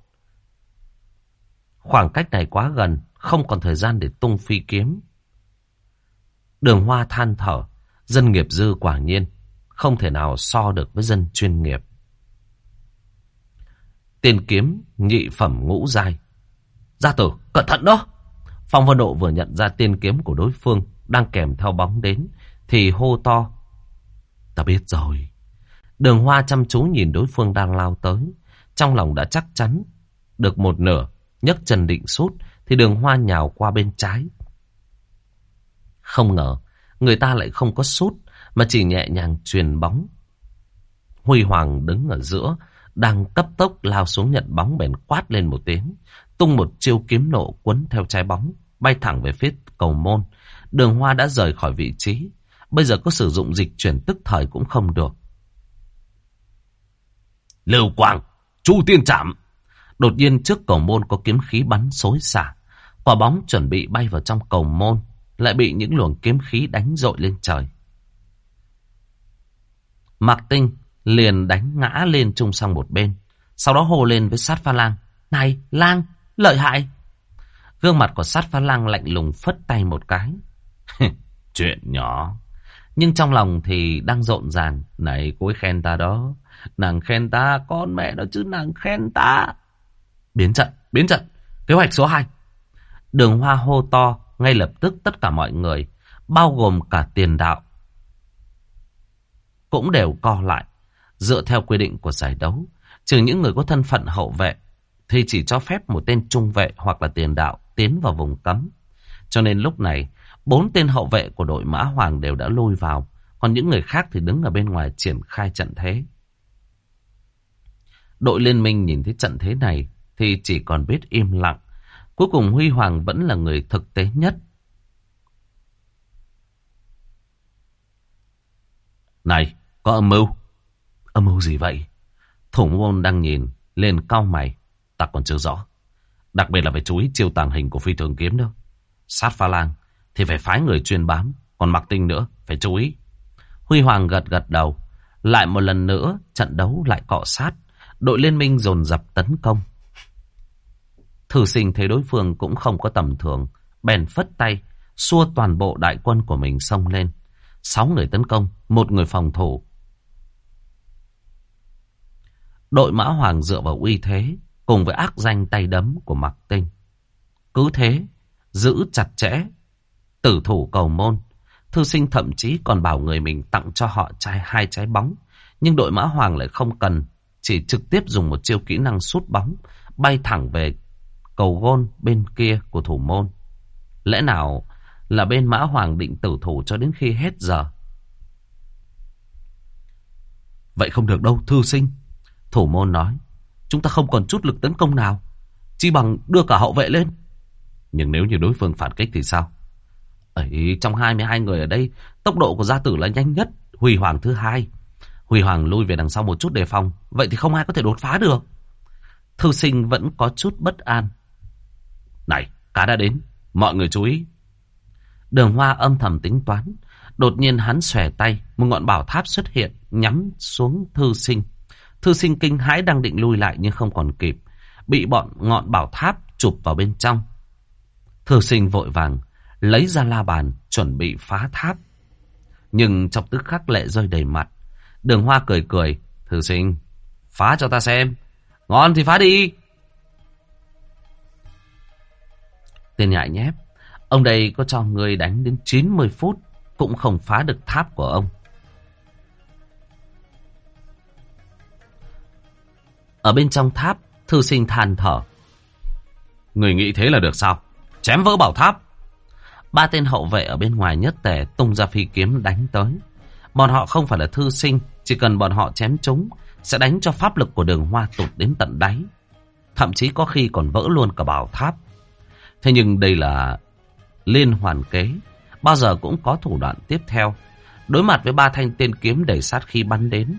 Khoảng cách này quá gần. Không còn thời gian để tung phi kiếm. Đường hoa than thở. Dân nghiệp dư quả nhiên. Không thể nào so được với dân chuyên nghiệp. Tiền kiếm nhị phẩm ngũ giai. Gia tử, cẩn thận đó! Phong Vân Độ vừa nhận ra tiên kiếm của đối phương đang kèm theo bóng đến, thì hô to. Ta biết rồi. Đường Hoa chăm chú nhìn đối phương đang lao tới. Trong lòng đã chắc chắn. Được một nửa, nhấc chân định sút thì đường Hoa nhào qua bên trái. Không ngờ, người ta lại không có sút mà chỉ nhẹ nhàng truyền bóng. Huy Hoàng đứng ở giữa, đang cấp tốc lao xuống nhận bóng bèn quát lên một tiếng, tung một chiêu kiếm nộ quấn theo trái bóng, bay thẳng về phía cầu môn. Đường Hoa đã rời khỏi vị trí, bây giờ có sử dụng dịch chuyển tức thời cũng không được. Lưu Quang, Chu Tiên Trạm. Đột nhiên trước cầu môn có kiếm khí bắn xối xả. Quả bóng chuẩn bị bay vào trong cầu môn, lại bị những luồng kiếm khí đánh dội lên trời. Mạc Tinh liền đánh ngã lên trung sang một bên. Sau đó hô lên với sát pha lang. Này, lang, lợi hại. Gương mặt của sát pha lang lạnh lùng phất tay một cái. Chuyện nhỏ. Nhưng trong lòng thì đang rộn ràng. Này, cô ấy khen ta đó. Nàng khen ta, con mẹ nó chứ nàng khen ta. Biến trận, biến trận. Kế hoạch số 2. Đường hoa hô to, ngay lập tức tất cả mọi người, bao gồm cả tiền đạo, cũng đều co lại. Dựa theo quy định của giải đấu, trừ những người có thân phận hậu vệ, thì chỉ cho phép một tên trung vệ hoặc là tiền đạo tiến vào vùng cấm. Cho nên lúc này, bốn tên hậu vệ của đội Mã Hoàng đều đã lôi vào, còn những người khác thì đứng ở bên ngoài triển khai trận thế. Đội liên minh nhìn thấy trận thế này thì chỉ còn biết im lặng. Cuối cùng Huy Hoàng vẫn là người thực tế nhất. Này, có âm mưu. Âm mưu gì vậy? Thủ môn đang nhìn, lên cao mày. Ta còn chưa rõ. Đặc biệt là phải chú ý chiêu tàng hình của phi thường kiếm đâu. Sát pha lang thì phải phái người chuyên bám. Còn mặc tinh nữa, phải chú ý. Huy Hoàng gật gật đầu. Lại một lần nữa, trận đấu lại cọ sát. Đội liên minh dồn dập tấn công. Thử sinh thấy đối phương cũng không có tầm thường. Bèn phất tay, xua toàn bộ đại quân của mình xông lên. Sáu người tấn công, một người phòng thủ. Đội Mã Hoàng dựa vào uy thế, cùng với ác danh tay đấm của Mạc Tinh. Cứ thế, giữ chặt chẽ, tử thủ cầu môn. Thư sinh thậm chí còn bảo người mình tặng cho họ trái hai trái bóng. Nhưng đội Mã Hoàng lại không cần, chỉ trực tiếp dùng một chiêu kỹ năng sút bóng, bay thẳng về cầu gôn bên kia của thủ môn. Lẽ nào là bên Mã Hoàng định tử thủ cho đến khi hết giờ? Vậy không được đâu, thư sinh. Thủ môn nói, chúng ta không còn chút lực tấn công nào. Chỉ bằng đưa cả hậu vệ lên. Nhưng nếu như đối phương phản kích thì sao? Ấy, trong 22 người ở đây, tốc độ của gia tử là nhanh nhất. Huy Hoàng thứ hai. Huy Hoàng lui về đằng sau một chút đề phòng. Vậy thì không ai có thể đột phá được. Thư sinh vẫn có chút bất an. Này, cá đã đến. Mọi người chú ý. Đường hoa âm thầm tính toán. Đột nhiên hắn xòe tay. Một ngọn bảo tháp xuất hiện. Nhắm xuống thư sinh. Thư sinh kinh hãi đang định lui lại nhưng không còn kịp. Bị bọn ngọn bảo tháp chụp vào bên trong. Thư sinh vội vàng. Lấy ra la bàn. Chuẩn bị phá tháp. Nhưng trong tức khắc lệ rơi đầy mặt. Đường hoa cười cười. Thư sinh. Phá cho ta xem. Ngon thì phá đi. Tên nhại nhép. Ông đây có cho người đánh đến 90 phút. Cũng không phá được tháp của ông. Ở bên trong tháp, thư sinh than thở. Người nghĩ thế là được sao? Chém vỡ bảo tháp. Ba tên hậu vệ ở bên ngoài nhất tể tung ra phi kiếm đánh tới. Bọn họ không phải là thư sinh, chỉ cần bọn họ chém chúng, sẽ đánh cho pháp lực của đường hoa tụt đến tận đáy. Thậm chí có khi còn vỡ luôn cả bảo tháp. Thế nhưng đây là liên hoàn kế, bao giờ cũng có thủ đoạn tiếp theo. Đối mặt với ba thanh tiên kiếm đầy sát khi bắn đến,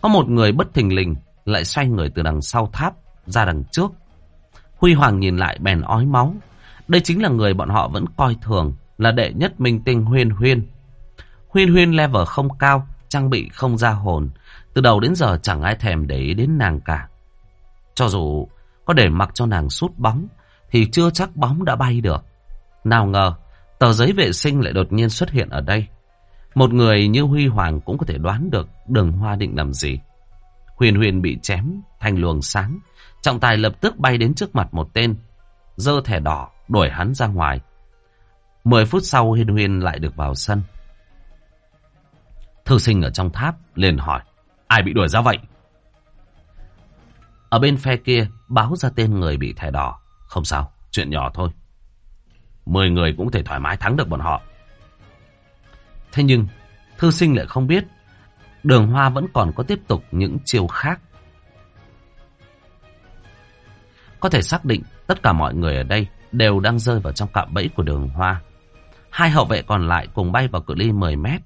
có một người bất thình lình lại xoay người từ đằng sau tháp ra đằng trước. Huy Hoàng nhìn lại bèn ói máu. Đây chính là người bọn họ vẫn coi thường là đệ nhất minh tinh Huyên Huyên. Huyên Huyên level không cao, trang bị không ra hồn. Từ đầu đến giờ chẳng ai thèm để ý đến nàng cả. Cho dù có để mặc cho nàng sút bóng, thì chưa chắc bóng đã bay được. Nào ngờ, tờ giấy vệ sinh lại đột nhiên xuất hiện ở đây. Một người như Huy Hoàng cũng có thể đoán được đường hoa định làm gì. Huyền Huyền bị chém thành luồng sáng. Trọng tài lập tức bay đến trước mặt một tên. Dơ thẻ đỏ đuổi hắn ra ngoài. Mười phút sau Huyền Huyền lại được vào sân. Thư sinh ở trong tháp liền hỏi. Ai bị đuổi ra vậy? Ở bên phe kia báo ra tên người bị thẻ đỏ. Không sao, chuyện nhỏ thôi. Mười người cũng thể thoải mái thắng được bọn họ. Thế nhưng, thư sinh lại không biết Đường Hoa vẫn còn có tiếp tục những chiêu khác. Có thể xác định tất cả mọi người ở đây đều đang rơi vào trong cạm bẫy của đường Hoa. Hai hậu vệ còn lại cùng bay vào cự ly 10 mét.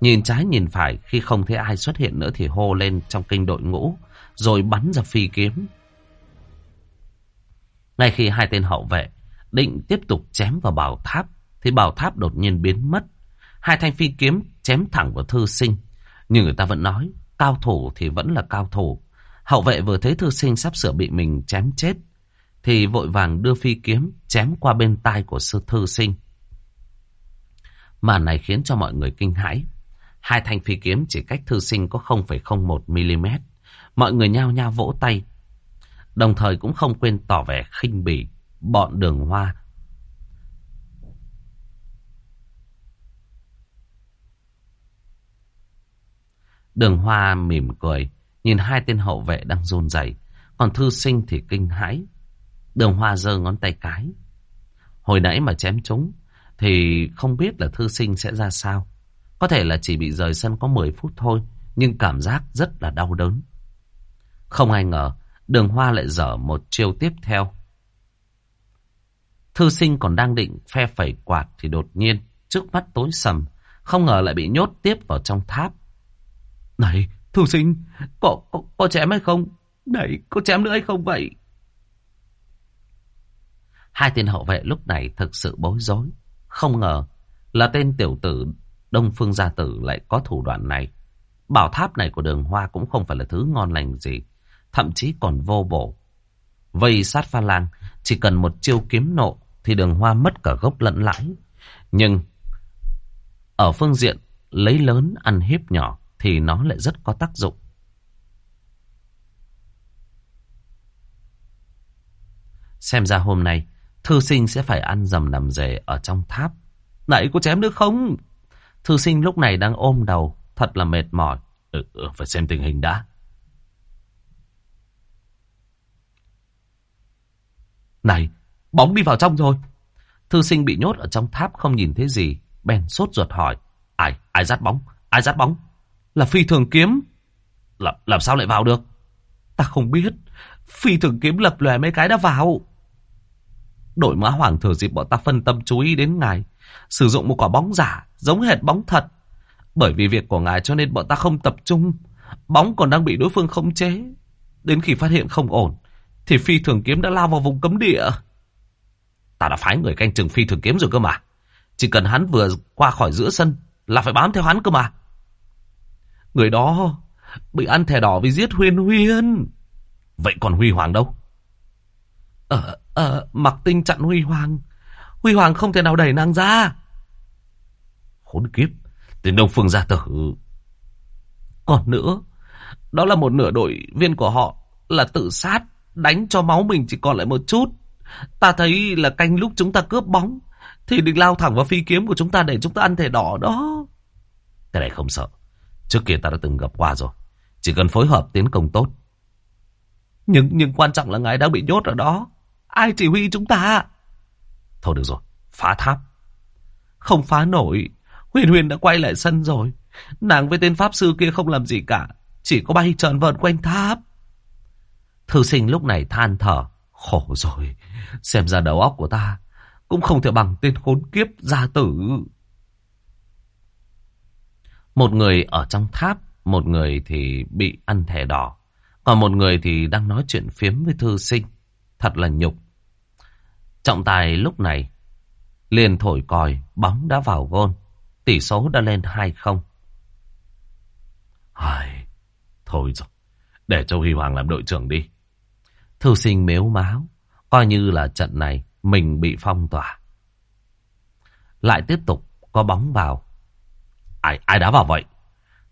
Nhìn trái nhìn phải khi không thấy ai xuất hiện nữa thì hô lên trong kinh đội ngũ, rồi bắn ra phi kiếm. Ngay khi hai tên hậu vệ định tiếp tục chém vào bảo tháp, thì bảo tháp đột nhiên biến mất. Hai thanh phi kiếm chém thẳng vào thư sinh. Nhưng người ta vẫn nói, cao thủ thì vẫn là cao thủ. Hậu vệ vừa thấy thư sinh sắp sửa bị mình chém chết, thì vội vàng đưa phi kiếm chém qua bên tai của sư thư sinh. Màn này khiến cho mọi người kinh hãi. Hai thanh phi kiếm chỉ cách thư sinh có 0,01mm. Mọi người nhao nhao vỗ tay. Đồng thời cũng không quên tỏ vẻ khinh bỉ bọn đường hoa Đường Hoa mỉm cười, nhìn hai tên hậu vệ đang run rẩy, còn thư sinh thì kinh hãi. Đường Hoa giơ ngón tay cái. Hồi nãy mà chém chúng, thì không biết là thư sinh sẽ ra sao. Có thể là chỉ bị rời sân có 10 phút thôi, nhưng cảm giác rất là đau đớn. Không ai ngờ, đường hoa lại dở một chiêu tiếp theo. Thư sinh còn đang định phe phẩy quạt thì đột nhiên, trước mắt tối sầm, không ngờ lại bị nhốt tiếp vào trong tháp. Này, thư sinh, có, có, có chém hay không? Này, có chém nữa hay không vậy? Hai tên hậu vệ lúc này thực sự bối rối. Không ngờ là tên tiểu tử Đông Phương Gia Tử lại có thủ đoạn này. Bảo tháp này của đường hoa cũng không phải là thứ ngon lành gì. Thậm chí còn vô bổ. Vây sát pha lang chỉ cần một chiêu kiếm nộ thì đường hoa mất cả gốc lẫn lãi. Nhưng ở phương diện lấy lớn ăn hiếp nhỏ thì nó lại rất có tác dụng. Xem ra hôm nay thư sinh sẽ phải ăn dầm nằm rề ở trong tháp. nãy có chém được không? Thư sinh lúc này đang ôm đầu, thật là mệt mỏi. Ừ, ừ, phải xem tình hình đã. Này, bóng đi vào trong rồi. Thư sinh bị nhốt ở trong tháp không nhìn thấy gì. Bèn sốt ruột hỏi. Ai, ai dắt bóng? Ai dắt bóng? Là phi thường kiếm. là làm sao lại vào được? Ta không biết. Phi thường kiếm lập lòe mấy cái đã vào. Đội mã hoàng thừa dịp bọn ta phân tâm chú ý đến ngài. Sử dụng một quả bóng giả, giống hệt bóng thật. Bởi vì việc của ngài cho nên bọn ta không tập trung. Bóng còn đang bị đối phương khống chế. Đến khi phát hiện không ổn, thì phi thường kiếm đã lao vào vùng cấm địa. Ta đã phái người canh chừng phi thường kiếm rồi cơ mà. Chỉ cần hắn vừa qua khỏi giữa sân là phải bám theo hắn cơ mà. Người đó bị ăn thẻ đỏ vì giết Huyên Huyên. Vậy còn Huy Hoàng đâu? Ờ, ờ, mặc tinh chặn Huy Hoàng. Huy Hoàng không thể nào đẩy nàng ra. Khốn kiếp, tên Đông Phương gia tử. Còn nữa, đó là một nửa đội viên của họ là tự sát, đánh cho máu mình chỉ còn lại một chút. Ta thấy là canh lúc chúng ta cướp bóng, thì định lao thẳng vào phi kiếm của chúng ta để chúng ta ăn thẻ đỏ đó. Cái này không sợ. Trước kia ta đã từng gặp qua rồi. Chỉ cần phối hợp tiến công tốt. Nhưng nhưng quan trọng là ngài đang bị nhốt ở đó. Ai chỉ huy chúng ta? Thôi được rồi, phá tháp. Không phá nổi. Huyền Huyền đã quay lại sân rồi. Nàng với tên Pháp Sư kia không làm gì cả. Chỉ có bay tròn vợn quanh tháp. Thư sinh lúc này than thở. Khổ rồi. Xem ra đầu óc của ta cũng không thể bằng tên khốn kiếp gia tử. Một người ở trong tháp, một người thì bị ăn thẻ đỏ. Còn một người thì đang nói chuyện phiếm với thư sinh. Thật là nhục. Trọng tài lúc này liền thổi còi, bóng đã vào gôn. Tỷ số đã lên 2-0. Ai, thôi rồi, để cho Huy Hoàng làm đội trưởng đi. Thư sinh mếu máu, coi như là trận này mình bị phong tỏa. Lại tiếp tục có bóng vào. Ai, ai đá vào vậy?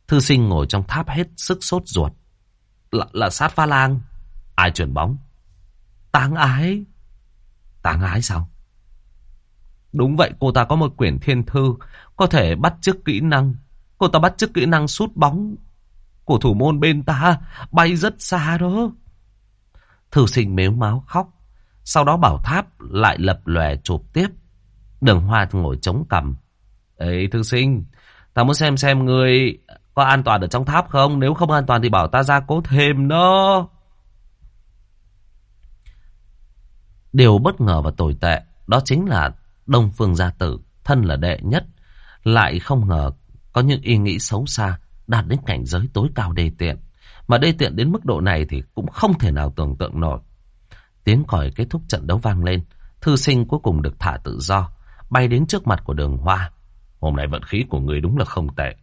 Thư sinh ngồi trong tháp hết sức sốt ruột. Là, là sát pha lang. Ai chuyển bóng? Táng ái. Táng ái sao? Đúng vậy, cô ta có một quyển thiên thư, có thể bắt chước kỹ năng. Cô ta bắt chước kỹ năng sút bóng của thủ môn bên ta, bay rất xa đó. Thư sinh mếu máu khóc. Sau đó bảo tháp lại lập lòe chụp tiếp. Đường hoa ngồi chống cằm. Ê thư sinh, ta muốn xem xem người có an toàn ở trong tháp không? Nếu không an toàn thì bảo ta ra cố thêm đó. Điều bất ngờ và tồi tệ đó chính là Đông Phương Gia Tử, thân là đệ nhất, lại không ngờ có những ý nghĩ xấu xa đạt đến cảnh giới tối cao đề tiện. Mà đê tiện đến mức độ này thì cũng không thể nào tưởng tượng nổi. Tiếng còi kết thúc trận đấu vang lên, thư sinh cuối cùng được thả tự do, bay đến trước mặt của đường hoa. Hôm nay vận khí của người đúng là không tệ.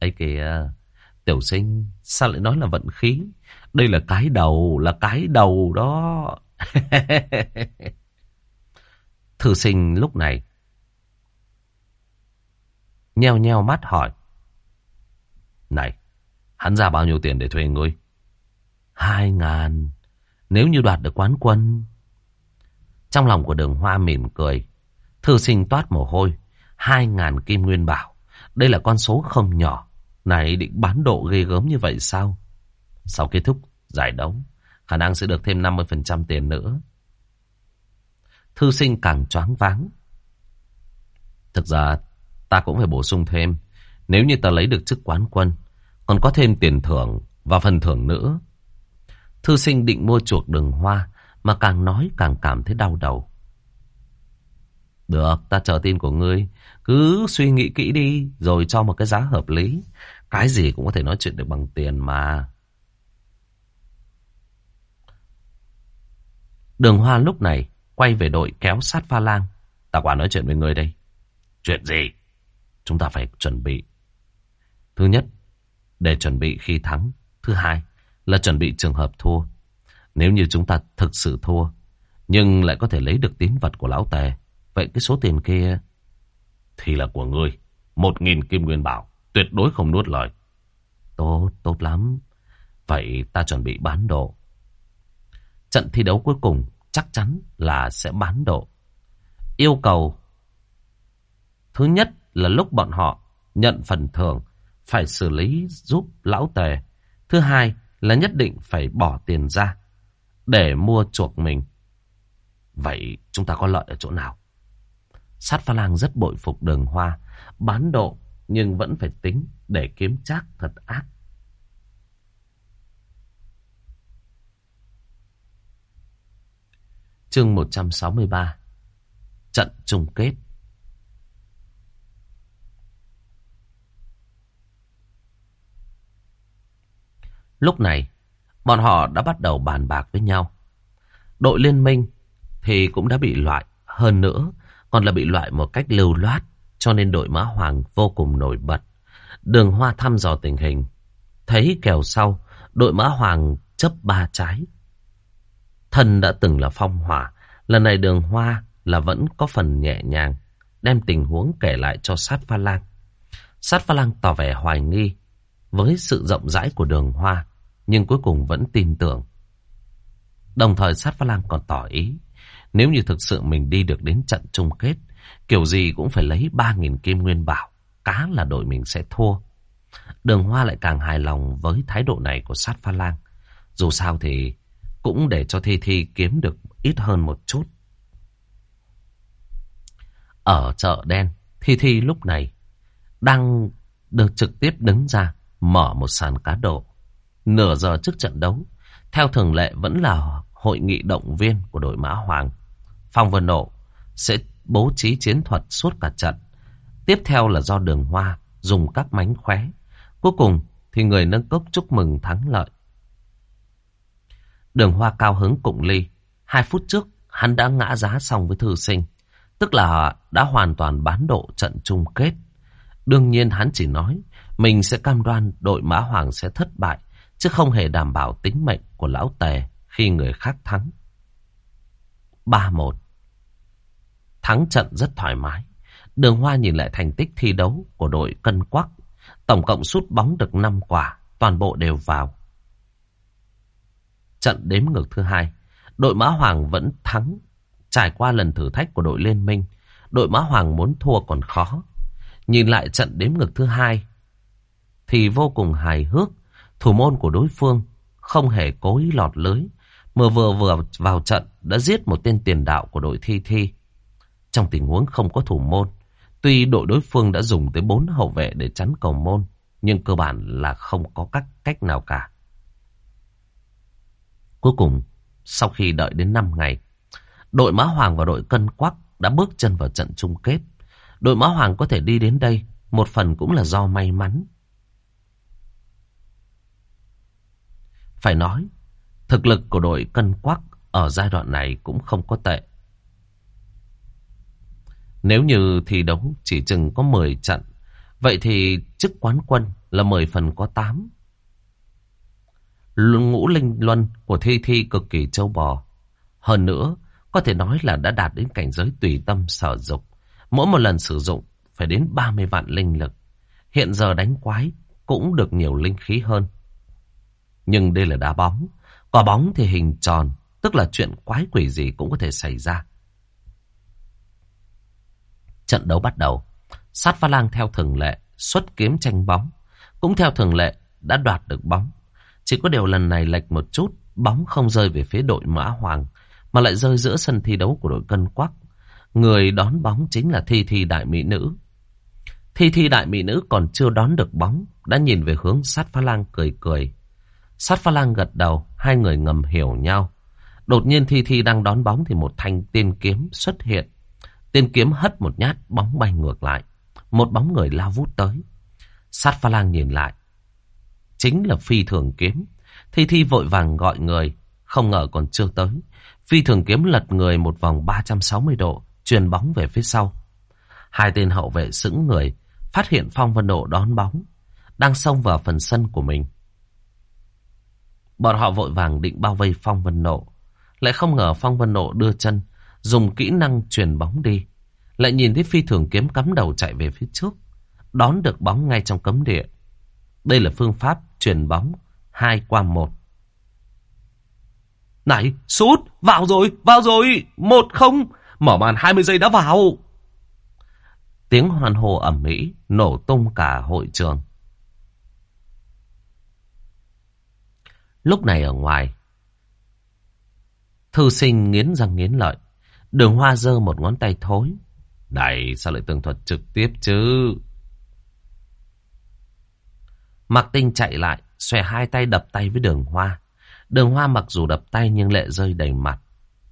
ấy kìa, tiểu sinh, sao lại nói là vận khí? Đây là cái đầu, là cái đầu đó. Thư sinh lúc này nheo nheo mắt hỏi. Này, hắn ra bao nhiêu tiền để thuê ngươi? Hai ngàn. Nếu như đoạt được quán quân. Trong lòng của đường hoa mỉm cười. Thư sinh toát mồ hôi. Hai ngàn kim nguyên bảo. Đây là con số không nhỏ. Này định bán độ ghê gớm như vậy sao? Sau kết thúc giải đấu, khả năng sẽ được thêm 50% tiền nữa. Thư sinh càng choáng váng. Thực ra, ta cũng phải bổ sung thêm. Nếu như ta lấy được chức quán quân, còn có thêm tiền thưởng và phần thưởng nữa. Thư sinh định mua chuộc đường hoa, mà càng nói càng cảm thấy đau đầu. Được, ta chờ tin của ngươi. Cứ suy nghĩ kỹ đi, rồi cho một cái giá hợp lý. Cái gì cũng có thể nói chuyện được bằng tiền mà. Đường Hoa lúc này quay về đội kéo sát pha lang. Ta quả nói chuyện với ngươi đây. Chuyện gì? Chúng ta phải chuẩn bị. Thứ nhất, để chuẩn bị khi thắng. Thứ hai là chuẩn bị trường hợp thua. Nếu như chúng ta thực sự thua, nhưng lại có thể lấy được tín vật của lão tề, vậy cái số tiền kia thì là của ngươi. Một nghìn kim nguyên bảo, tuyệt đối không nuốt lời. Tốt, tốt lắm. Vậy ta chuẩn bị bán độ. Trận thi đấu cuối cùng chắc chắn là sẽ bán độ. Yêu cầu thứ nhất là lúc bọn họ nhận phần thưởng phải xử lý giúp lão tề. Thứ hai là nhất định phải bỏ tiền ra để mua chuộc mình. Vậy chúng ta có lợi ở chỗ nào? Sát pha lang rất bội phục đường hoa, bán độ nhưng vẫn phải tính để kiếm chắc thật ác. Chương 163 Trận chung kết Lúc này, bọn họ đã bắt đầu bàn bạc với nhau. Đội liên minh thì cũng đã bị loại. Hơn nữa, còn là bị loại một cách lưu loát. Cho nên đội mã hoàng vô cùng nổi bật. Đường hoa thăm dò tình hình. Thấy kèo sau, đội mã hoàng chấp ba trái. Thần đã từng là phong hỏa. Lần này đường hoa là vẫn có phần nhẹ nhàng. Đem tình huống kể lại cho sát pha lang. Sát pha lang tỏ vẻ hoài nghi với sự rộng rãi của đường hoa nhưng cuối cùng vẫn tin tưởng. Đồng thời sát pha lang còn tỏ ý, nếu như thực sự mình đi được đến trận chung kết, kiểu gì cũng phải lấy 3.000 kim nguyên bảo, cá là đội mình sẽ thua. Đường Hoa lại càng hài lòng với thái độ này của sát pha lang. Dù sao thì cũng để cho Thi Thi kiếm được ít hơn một chút. Ở chợ đen, Thi Thi lúc này đang được trực tiếp đứng ra mở một sàn cá độ. Nửa giờ trước trận đấu, theo thường lệ vẫn là hội nghị động viên của đội Mã Hoàng. Phong Vân Nộ sẽ bố trí chiến thuật suốt cả trận. Tiếp theo là do đường hoa dùng các mánh khóe. Cuối cùng thì người nâng cốc chúc mừng thắng lợi. Đường hoa cao hứng cụng ly. Hai phút trước hắn đã ngã giá xong với thư sinh. Tức là đã hoàn toàn bán độ trận chung kết. Đương nhiên hắn chỉ nói mình sẽ cam đoan đội Mã Hoàng sẽ thất bại chứ không hề đảm bảo tính mệnh của lão tề khi người khác thắng. 3-1 Thắng trận rất thoải mái. Đường Hoa nhìn lại thành tích thi đấu của đội cân quắc. Tổng cộng sút bóng được 5 quả, toàn bộ đều vào. Trận đếm ngược thứ hai, đội Mã Hoàng vẫn thắng. Trải qua lần thử thách của đội Liên minh, đội Mã Hoàng muốn thua còn khó. Nhìn lại trận đếm ngược thứ hai, thì vô cùng hài hước Thủ môn của đối phương không hề cố ý lọt lưới, mà vừa vừa vào trận đã giết một tên tiền đạo của đội thi thi. Trong tình huống không có thủ môn, tuy đội đối phương đã dùng tới bốn hậu vệ để chắn cầu môn, nhưng cơ bản là không có các cách nào cả. Cuối cùng, sau khi đợi đến 5 ngày, đội Mã Hoàng và đội Cân Quắc đã bước chân vào trận chung kết. Đội Mã Hoàng có thể đi đến đây, một phần cũng là do may mắn. Phải nói, thực lực của đội cân quắc ở giai đoạn này cũng không có tệ. Nếu như thi đấu chỉ chừng có 10 trận, vậy thì chức quán quân là 10 phần có 8. Ngũ linh luân của Thi Thi cực kỳ châu bò. Hơn nữa, có thể nói là đã đạt đến cảnh giới tùy tâm sở dục. Mỗi một lần sử dụng phải đến 30 vạn linh lực. Hiện giờ đánh quái cũng được nhiều linh khí hơn. Nhưng đây là đá bóng. Quả bóng thì hình tròn, tức là chuyện quái quỷ gì cũng có thể xảy ra. Trận đấu bắt đầu. Sát pha lang theo thường lệ, xuất kiếm tranh bóng. Cũng theo thường lệ, đã đoạt được bóng. Chỉ có điều lần này lệch một chút, bóng không rơi về phía đội Mã Hoàng, mà lại rơi giữa sân thi đấu của đội Cân Quắc. Người đón bóng chính là Thi Thi Đại Mỹ Nữ. Thi Thi Đại Mỹ Nữ còn chưa đón được bóng, đã nhìn về hướng sát pha lang cười cười. Sát pha lang gật đầu, hai người ngầm hiểu nhau. Đột nhiên Thi Thi đang đón bóng thì một thanh tiên kiếm xuất hiện. Tiên kiếm hất một nhát, bóng bay ngược lại. Một bóng người lao vút tới. Sát pha lang nhìn lại. Chính là phi thường kiếm. Thi Thi vội vàng gọi người. Không ngờ còn chưa tới. Phi thường kiếm lật người một vòng 360 độ. Truyền bóng về phía sau. Hai tên hậu vệ sững người. Phát hiện Phong Vân Độ đón bóng. Đang xông vào phần sân của mình. Bọn họ vội vàng định bao vây Phong Vân Nộ. Lại không ngờ Phong Vân Nộ đưa chân, dùng kỹ năng truyền bóng đi. Lại nhìn thấy phi thường kiếm cắm đầu chạy về phía trước. Đón được bóng ngay trong cấm địa. Đây là phương pháp truyền bóng hai qua một. Này, sút, vào rồi, vào rồi, một không, mở màn 20 giây đã vào. Tiếng hoàn hồ ẩm mỹ nổ tung cả hội trường. Lúc này ở ngoài, thư sinh nghiến răng nghiến lợi. Đường hoa dơ một ngón tay thối. Này, sao lại tường thuật trực tiếp chứ? Mặc tinh chạy lại, xòe hai tay đập tay với đường hoa. Đường hoa mặc dù đập tay nhưng lệ rơi đầy mặt.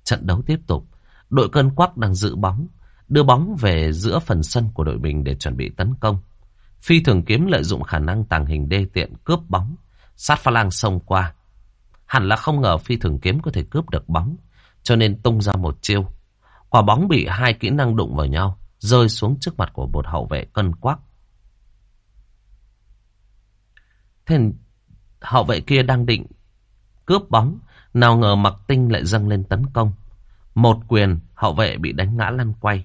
Trận đấu tiếp tục. Đội cơn quắc đang giữ bóng. Đưa bóng về giữa phần sân của đội mình để chuẩn bị tấn công. Phi thường kiếm lợi dụng khả năng tàng hình đê tiện cướp bóng. Sát pha lang xông qua. Hẳn là không ngờ phi thường kiếm có thể cướp được bóng. Cho nên tung ra một chiêu. Quả bóng bị hai kỹ năng đụng vào nhau. Rơi xuống trước mặt của một hậu vệ cân quắc. Thế hậu vệ kia đang định cướp bóng. Nào ngờ mặc tinh lại dâng lên tấn công. Một quyền, hậu vệ bị đánh ngã lăn quay.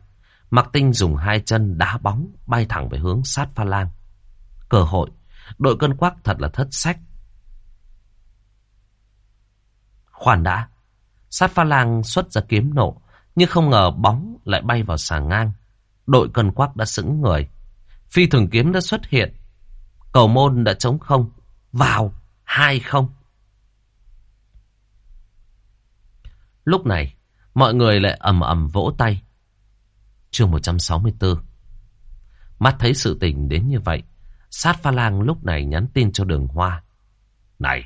Mặc tinh dùng hai chân đá bóng, bay thẳng về hướng sát pha lan. Cơ hội. Đội cân quắc thật là thất sách. Khoan đã. Sát pha lang xuất ra kiếm nổ. Nhưng không ngờ bóng lại bay vào sàng ngang. Đội cân quắc đã sững người. Phi thường kiếm đã xuất hiện. Cầu môn đã trống không. Vào. Hai không. Lúc này, mọi người lại ầm ầm vỗ tay. Chương 164 Mắt thấy sự tình đến như vậy, sát pha lang lúc này nhắn tin cho đường hoa. Này,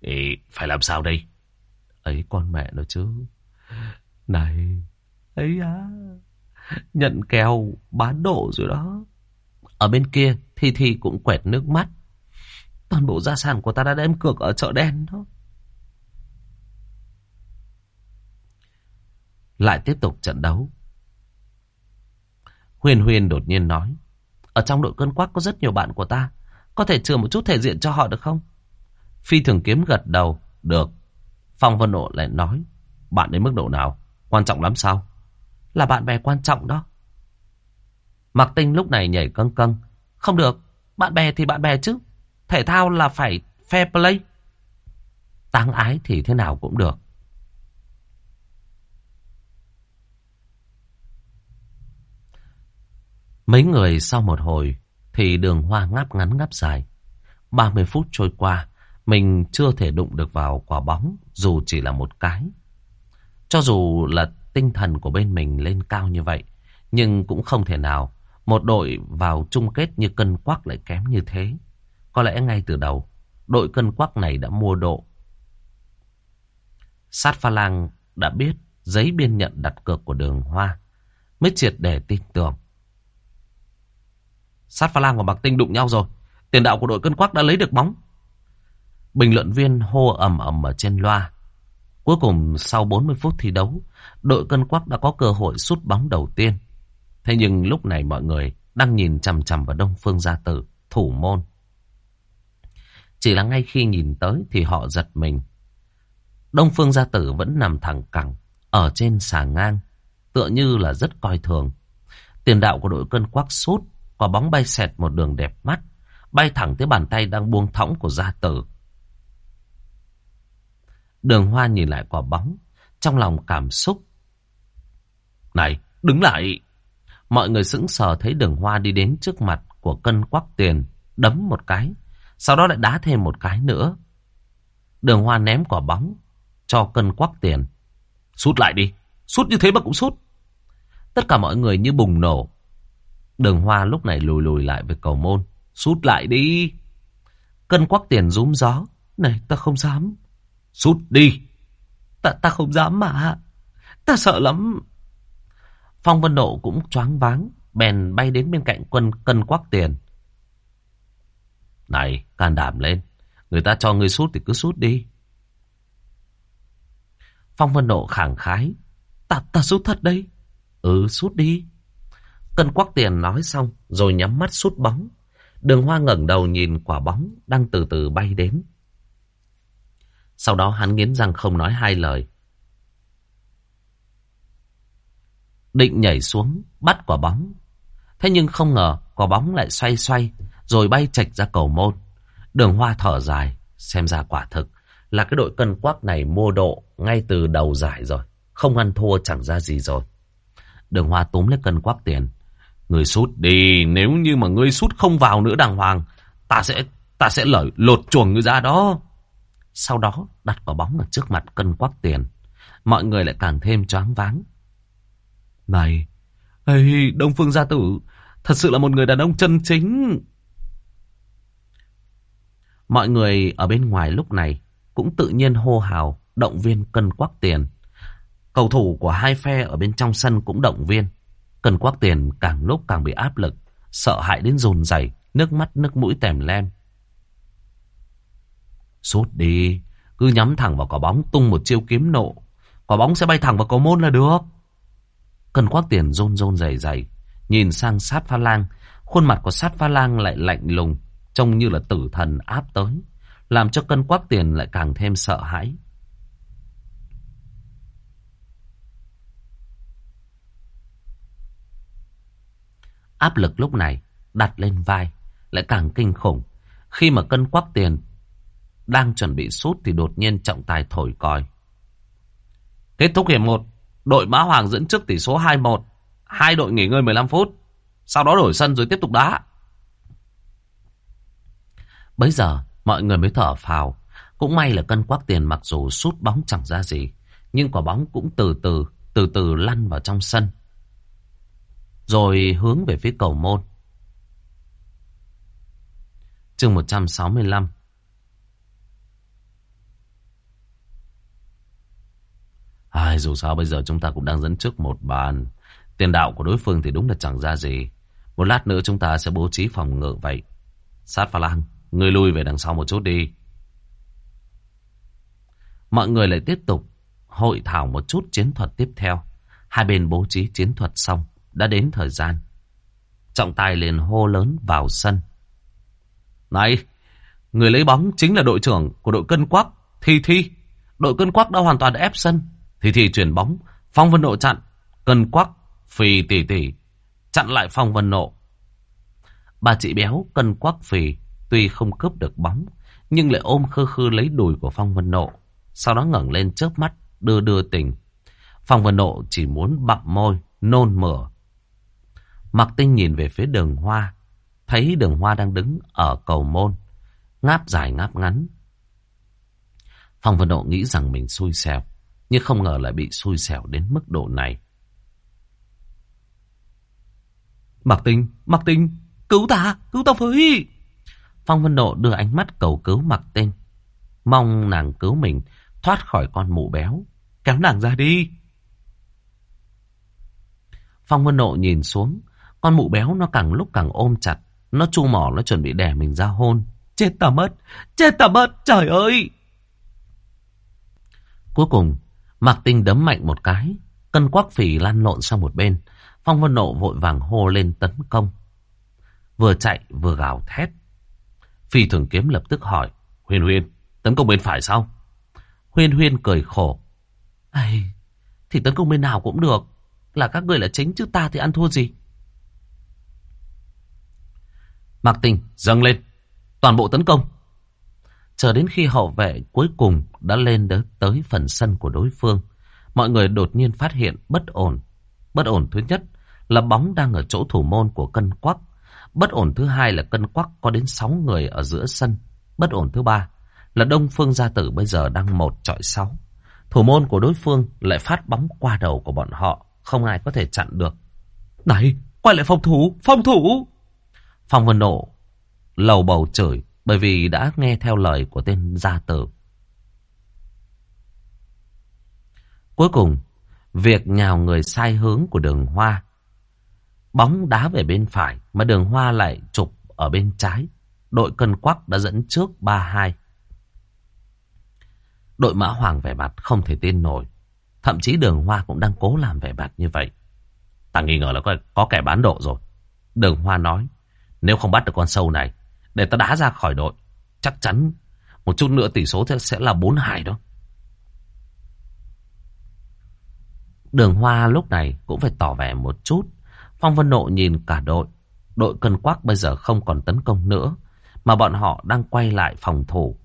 ý, phải làm sao đây? Ấy con mẹ nó chứ. Này, ấy á, nhận kèo bán độ rồi đó. Ở bên kia, Thi Thi cũng quẹt nước mắt. Toàn bộ gia sản của ta đã đem cược ở chợ đen đó. Lại tiếp tục trận đấu. Huyền Huyền đột nhiên nói. Ở trong đội cơn quắc có rất nhiều bạn của ta. Có thể chừa một chút thể diện cho họ được không? Phi thường kiếm gật đầu. Được. Phong Vân Nộ lại nói. Bạn đến mức độ nào? Quan trọng lắm sao? Là bạn bè quan trọng đó. Mạc Tinh lúc này nhảy căng căng. Không được. Bạn bè thì bạn bè chứ. Thể thao là phải fair play. Táng ái thì thế nào cũng được. Mấy người sau một hồi thì đường hoa ngáp ngắn ngáp dài. 30 phút trôi qua, mình chưa thể đụng được vào quả bóng dù chỉ là một cái. Cho dù là tinh thần của bên mình lên cao như vậy, nhưng cũng không thể nào một đội vào chung kết như cân quắc lại kém như thế. Có lẽ ngay từ đầu, đội cân quắc này đã mua độ. Sát pha lang đã biết giấy biên nhận đặt cược của đường hoa, mới triệt để tin tưởng. Sát pha lang và Bạc Tinh đụng nhau rồi. Tiền đạo của đội cân quắc đã lấy được bóng. Bình luận viên hô ầm ầm ở trên loa. Cuối cùng sau 40 phút thi đấu, đội cân quắc đã có cơ hội sút bóng đầu tiên. Thế nhưng lúc này mọi người đang nhìn chằm chằm vào Đông Phương Gia Tử, thủ môn. Chỉ là ngay khi nhìn tới thì họ giật mình. Đông Phương Gia Tử vẫn nằm thẳng cẳng ở trên xà ngang, tựa như là rất coi thường. Tiền đạo của đội cân quắc sút, quả bóng bay xẹt một đường đẹp mắt, bay thẳng tới bàn tay đang buông thõng của Gia Tử. Đường Hoa nhìn lại quả bóng, trong lòng cảm xúc. Này, đứng lại! Mọi người sững sờ thấy đường Hoa đi đến trước mặt của cân quắc tiền, đấm một cái, sau đó lại đá thêm một cái nữa. Đường Hoa ném quả bóng cho cân quắc tiền. Sút lại đi, sút như thế mà cũng sút. Tất cả mọi người như bùng nổ. Đường Hoa lúc này lùi lùi lại với cầu môn. Sút lại đi. Cân quắc tiền rúm gió. Này, ta không dám. Sút đi. Ta, ta không dám mà. Ta sợ lắm. Phong Vân Nộ cũng choáng váng. Bèn bay đến bên cạnh quân cân quắc tiền. Này, can đảm lên. Người ta cho ngươi sút thì cứ sút đi. Phong Vân Nộ khẳng khái. Ta, ta sút thật đây. Ừ, sút đi. Cân quắc tiền nói xong, rồi nhắm mắt sút bóng. Đường hoa ngẩng đầu nhìn quả bóng đang từ từ bay đến. Sau đó hắn nghiến răng không nói hai lời. Định nhảy xuống, bắt quả bóng. Thế nhưng không ngờ, quả bóng lại xoay xoay, rồi bay chạch ra cầu môn. Đường hoa thở dài, xem ra quả thực là cái đội cân quắc này mua độ ngay từ đầu giải rồi. Không ăn thua chẳng ra gì rồi. Đường hoa túm lấy cân quắc tiền. Người sút đi, nếu như mà ngươi sút không vào nữa đàng hoàng, ta sẽ ta sẽ lở lột chuồng ngươi ra đó. Sau đó đặt quả bóng ở trước mặt cân quắc tiền. Mọi người lại càng thêm choáng váng. Này, hey, Đông Phương Gia Tử, thật sự là một người đàn ông chân chính. Mọi người ở bên ngoài lúc này cũng tự nhiên hô hào, động viên cân quắc tiền. Cầu thủ của hai phe ở bên trong sân cũng động viên. Cân quắc tiền càng lúc càng bị áp lực, sợ hãi đến rồn rẩy, nước mắt nước mũi tèm lem. Sút đi, cứ nhắm thẳng vào quả bóng tung một chiêu kiếm nộ. Quả bóng sẽ bay thẳng vào cầu môn là được. Cân quắc tiền rôn rôn dày dày, nhìn sang sát pha lang. Khuôn mặt của sát pha lang lại lạnh lùng, trông như là tử thần áp tới. Làm cho cân quắc tiền lại càng thêm sợ hãi. Áp lực lúc này đặt lên vai lại càng kinh khủng. Khi mà cân quắc tiền đang chuẩn bị sút thì đột nhiên trọng tài thổi còi. Kết thúc hiệp 1, đội Mã Hoàng dẫn trước tỷ số 2-1. Hai đội nghỉ ngơi 15 phút, sau đó đổi sân rồi tiếp tục đá. Bây giờ mọi người mới thở phào. Cũng may là cân quắc tiền mặc dù sút bóng chẳng ra gì, nhưng quả bóng cũng từ từ, từ từ lăn vào trong sân. Rồi hướng về phía cầu môn. Chương 165 Ai, dù sao bây giờ chúng ta cũng đang dẫn trước một bàn. Tiền đạo của đối phương thì đúng là chẳng ra gì. Một lát nữa chúng ta sẽ bố trí phòng ngự vậy. Sát pha lang, người lui về đằng sau một chút đi. Mọi người lại tiếp tục hội thảo một chút chiến thuật tiếp theo. Hai bên bố trí chiến thuật xong, đã đến thời gian. Trọng tài liền hô lớn vào sân. Này, người lấy bóng chính là đội trưởng của đội cân quắc, Thi Thi. Đội cân quắc đã hoàn toàn ép sân. Thì thì chuyển bóng, Phong Vân Nộ chặn, cân quắc, phì tỉ tỉ, chặn lại Phong Vân Nộ. Bà chị béo cân quắc phì, tuy không cướp được bóng, nhưng lại ôm khư khư lấy đùi của Phong Vân Nộ. Sau đó ngẩng lên chớp mắt, đưa đưa tình. Phong Vân Nộ chỉ muốn bặm môi, nôn mửa. Mặc tinh nhìn về phía đường hoa, thấy đường hoa đang đứng ở cầu môn, ngáp dài ngáp ngắn. Phong Vân Nộ nghĩ rằng mình xui xẻo. Nhưng không ngờ lại bị xui xẻo đến mức độ này. Mạc Tinh, Mạc Tinh, cứu ta, cứu ta với. Phong Vân Độ đưa ánh mắt cầu cứu Mạc Tinh. Mong nàng cứu mình thoát khỏi con mụ béo. Kéo nàng ra đi. Phong Vân Độ nhìn xuống. Con mụ béo nó càng lúc càng ôm chặt. Nó chu mỏ nó chuẩn bị đè mình ra hôn. Chết ta mất, chết ta mất, trời ơi. Cuối cùng Mạc Tinh đấm mạnh một cái, cân quắc phỉ lăn lộn sang một bên. Phong Vân Nộ vội vàng hô lên tấn công. Vừa chạy vừa gào thét. Phi thường kiếm lập tức hỏi, Huyên Huyên, tấn công bên phải sao? Huyên Huyên cười khổ. Ây, thì tấn công bên nào cũng được. Là các người là chính chứ ta thì ăn thua gì. Mạc Tinh dâng lên, toàn bộ tấn công. Chờ đến khi hậu vệ cuối cùng đã lên đến tới phần sân của đối phương, mọi người đột nhiên phát hiện bất ổn. Bất ổn thứ nhất là bóng đang ở chỗ thủ môn của cân quắc. Bất ổn thứ hai là cân quắc có đến 6 người ở giữa sân. Bất ổn thứ ba là Đông Phương Gia Tử bây giờ đang một trọi sáu. Thủ môn của đối phương lại phát bóng qua đầu của bọn họ, không ai có thể chặn được. Này, quay lại phòng thủ, phòng thủ! Phòng vân nổ, lầu bầu chửi, bởi vì đã nghe theo lời của tên gia tử. Cuối cùng, việc nhào người sai hướng của đường hoa. Bóng đá về bên phải mà đường hoa lại chụp ở bên trái. Đội cân quắc đã dẫn trước 3-2. Đội mã hoàng vẻ mặt không thể tin nổi. Thậm chí đường hoa cũng đang cố làm vẻ mặt như vậy. Ta nghi ngờ là có, có kẻ bán độ rồi. Đường hoa nói. Nếu không bắt được con sâu này. Để ta đá ra khỏi đội. Chắc chắn một chút nữa tỷ số sẽ là 4-2 đó. Đường hoa lúc này cũng phải tỏ vẻ một chút. Phong Vân Nộ nhìn cả đội. Đội cân quắc bây giờ không còn tấn công nữa. Mà bọn họ đang quay lại phòng thủ.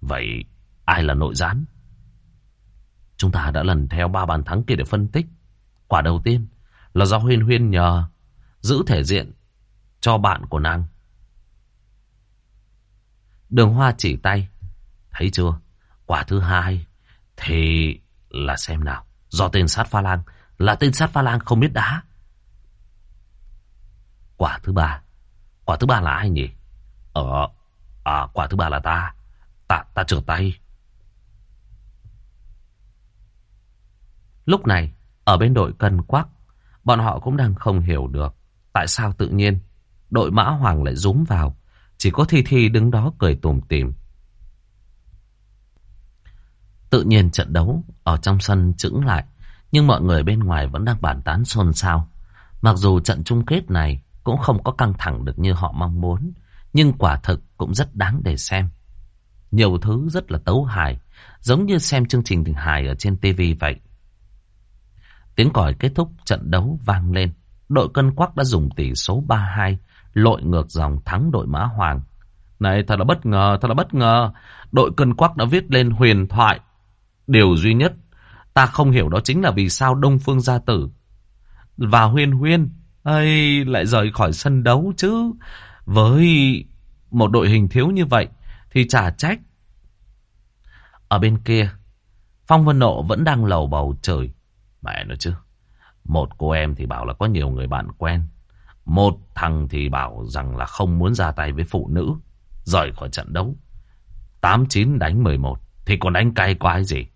Vậy ai là nội gián? Chúng ta đã lần theo ba bàn thắng kia để phân tích. Quả đầu tiên là do Huyên Huyên nhờ giữ thể diện cho bạn của nàng. Đường Hoa chỉ tay. Thấy chưa? Quả thứ hai thì là xem nào. Do tên sát pha lang là tên sát pha lang không biết đá. Quả thứ ba. Quả thứ ba là ai nhỉ? Ờ, à, quả thứ ba là ta. Ta, ta trở tay. Lúc này, ở bên đội cân quắc, bọn họ cũng đang không hiểu được tại sao tự nhiên đội mã hoàng lại rúm vào. Chỉ có Thi Thi đứng đó cười tùm tìm. Tự nhiên trận đấu ở trong sân chững lại, nhưng mọi người bên ngoài vẫn đang bàn tán xôn xao. Mặc dù trận chung kết này cũng không có căng thẳng được như họ mong muốn, nhưng quả thực cũng rất đáng để xem. Nhiều thứ rất là tấu hài, giống như xem chương trình hài ở trên TV vậy. Tiếng còi kết thúc trận đấu vang lên. Đội cân quắc đã dùng tỷ số 3-2 lội ngược dòng thắng đội Mã Hoàng. Này thật là bất ngờ, thật là bất ngờ. Đội cân quắc đã viết lên huyền thoại. Điều duy nhất ta không hiểu đó chính là vì sao Đông Phương Gia Tử và Huyên Huyên ấy lại rời khỏi sân đấu chứ. Với một đội hình thiếu như vậy thì chả trách. Ở bên kia, Phong Vân Nộ vẫn đang lầu bầu trời. Mẹ nói chứ. Một cô em thì bảo là có nhiều người bạn quen. Một thằng thì bảo rằng là không muốn ra tay với phụ nữ. Rời khỏi trận đấu. 8-9 đánh 11. Thì còn đánh cay quái gì.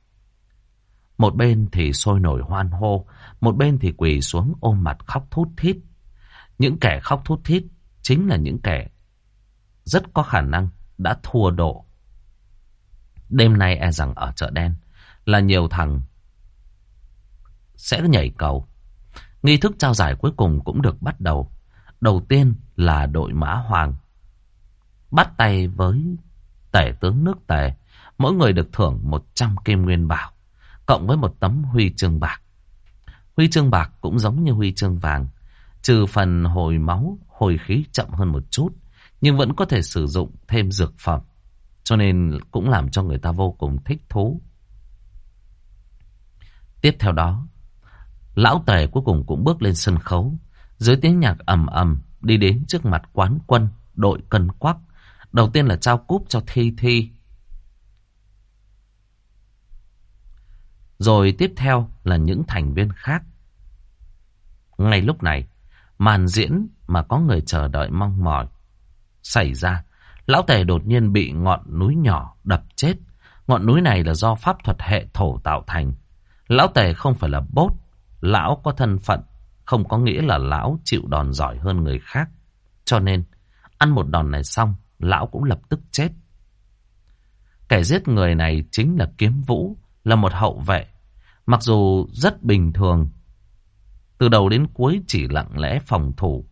Một bên thì sôi nổi hoan hô. Một bên thì quỳ xuống ôm mặt khóc thút thít. Những kẻ khóc thút thít chính là những kẻ rất có khả năng đã thua độ. Đêm nay e rằng ở chợ đen là nhiều thằng sẽ nhảy cầu. Nghi thức trao giải cuối cùng cũng được bắt đầu. Đầu tiên là đội Mã Hoàng. Bắt tay với tể tướng nước tề. Mỗi người được thưởng 100 kim nguyên bảo. Cộng với một tấm huy chương bạc. Huy chương bạc cũng giống như huy chương vàng. Trừ phần hồi máu, hồi khí chậm hơn một chút. Nhưng vẫn có thể sử dụng thêm dược phẩm. Cho nên cũng làm cho người ta vô cùng thích thú. Tiếp theo đó Lão tề cuối cùng cũng bước lên sân khấu. Dưới tiếng nhạc ầm ầm đi đến trước mặt quán quân, đội cân quắc. Đầu tiên là trao cúp cho Thi Thi. Rồi tiếp theo là những thành viên khác. Ngay lúc này, màn diễn mà có người chờ đợi mong mỏi. Xảy ra, lão tề đột nhiên bị ngọn núi nhỏ đập chết. Ngọn núi này là do pháp thuật hệ thổ tạo thành. Lão tề không phải là bốt Lão có thân phận, không có nghĩa là lão chịu đòn giỏi hơn người khác. Cho nên, ăn một đòn này xong, lão cũng lập tức chết. Kẻ giết người này chính là Kiếm Vũ, là một hậu vệ. Mặc dù rất bình thường, từ đầu đến cuối chỉ lặng lẽ phòng thủ.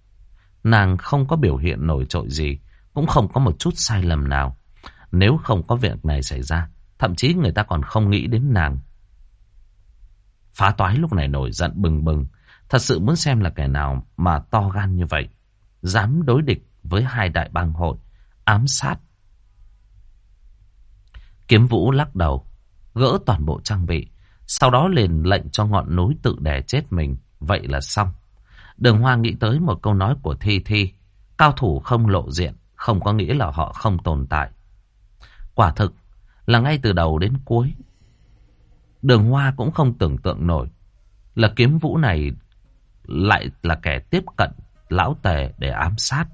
Nàng không có biểu hiện nổi trội gì, cũng không có một chút sai lầm nào. Nếu không có việc này xảy ra, thậm chí người ta còn không nghĩ đến nàng. Phá toái lúc này nổi giận bừng bừng. Thật sự muốn xem là kẻ nào mà to gan như vậy. Dám đối địch với hai đại bang hội. Ám sát. Kiếm vũ lắc đầu. Gỡ toàn bộ trang bị. Sau đó liền lệnh cho ngọn núi tự đè chết mình. Vậy là xong. Đường Hoa nghĩ tới một câu nói của Thi Thi. Cao thủ không lộ diện. Không có nghĩa là họ không tồn tại. Quả thực là ngay từ đầu đến cuối, Đường Hoa cũng không tưởng tượng nổi là kiếm vũ này lại là kẻ tiếp cận lão tề để ám sát.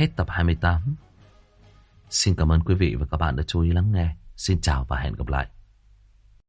Hết tập 28. Xin cảm ơn quý vị và các bạn đã chú ý lắng nghe. Xin chào và hẹn gặp lại.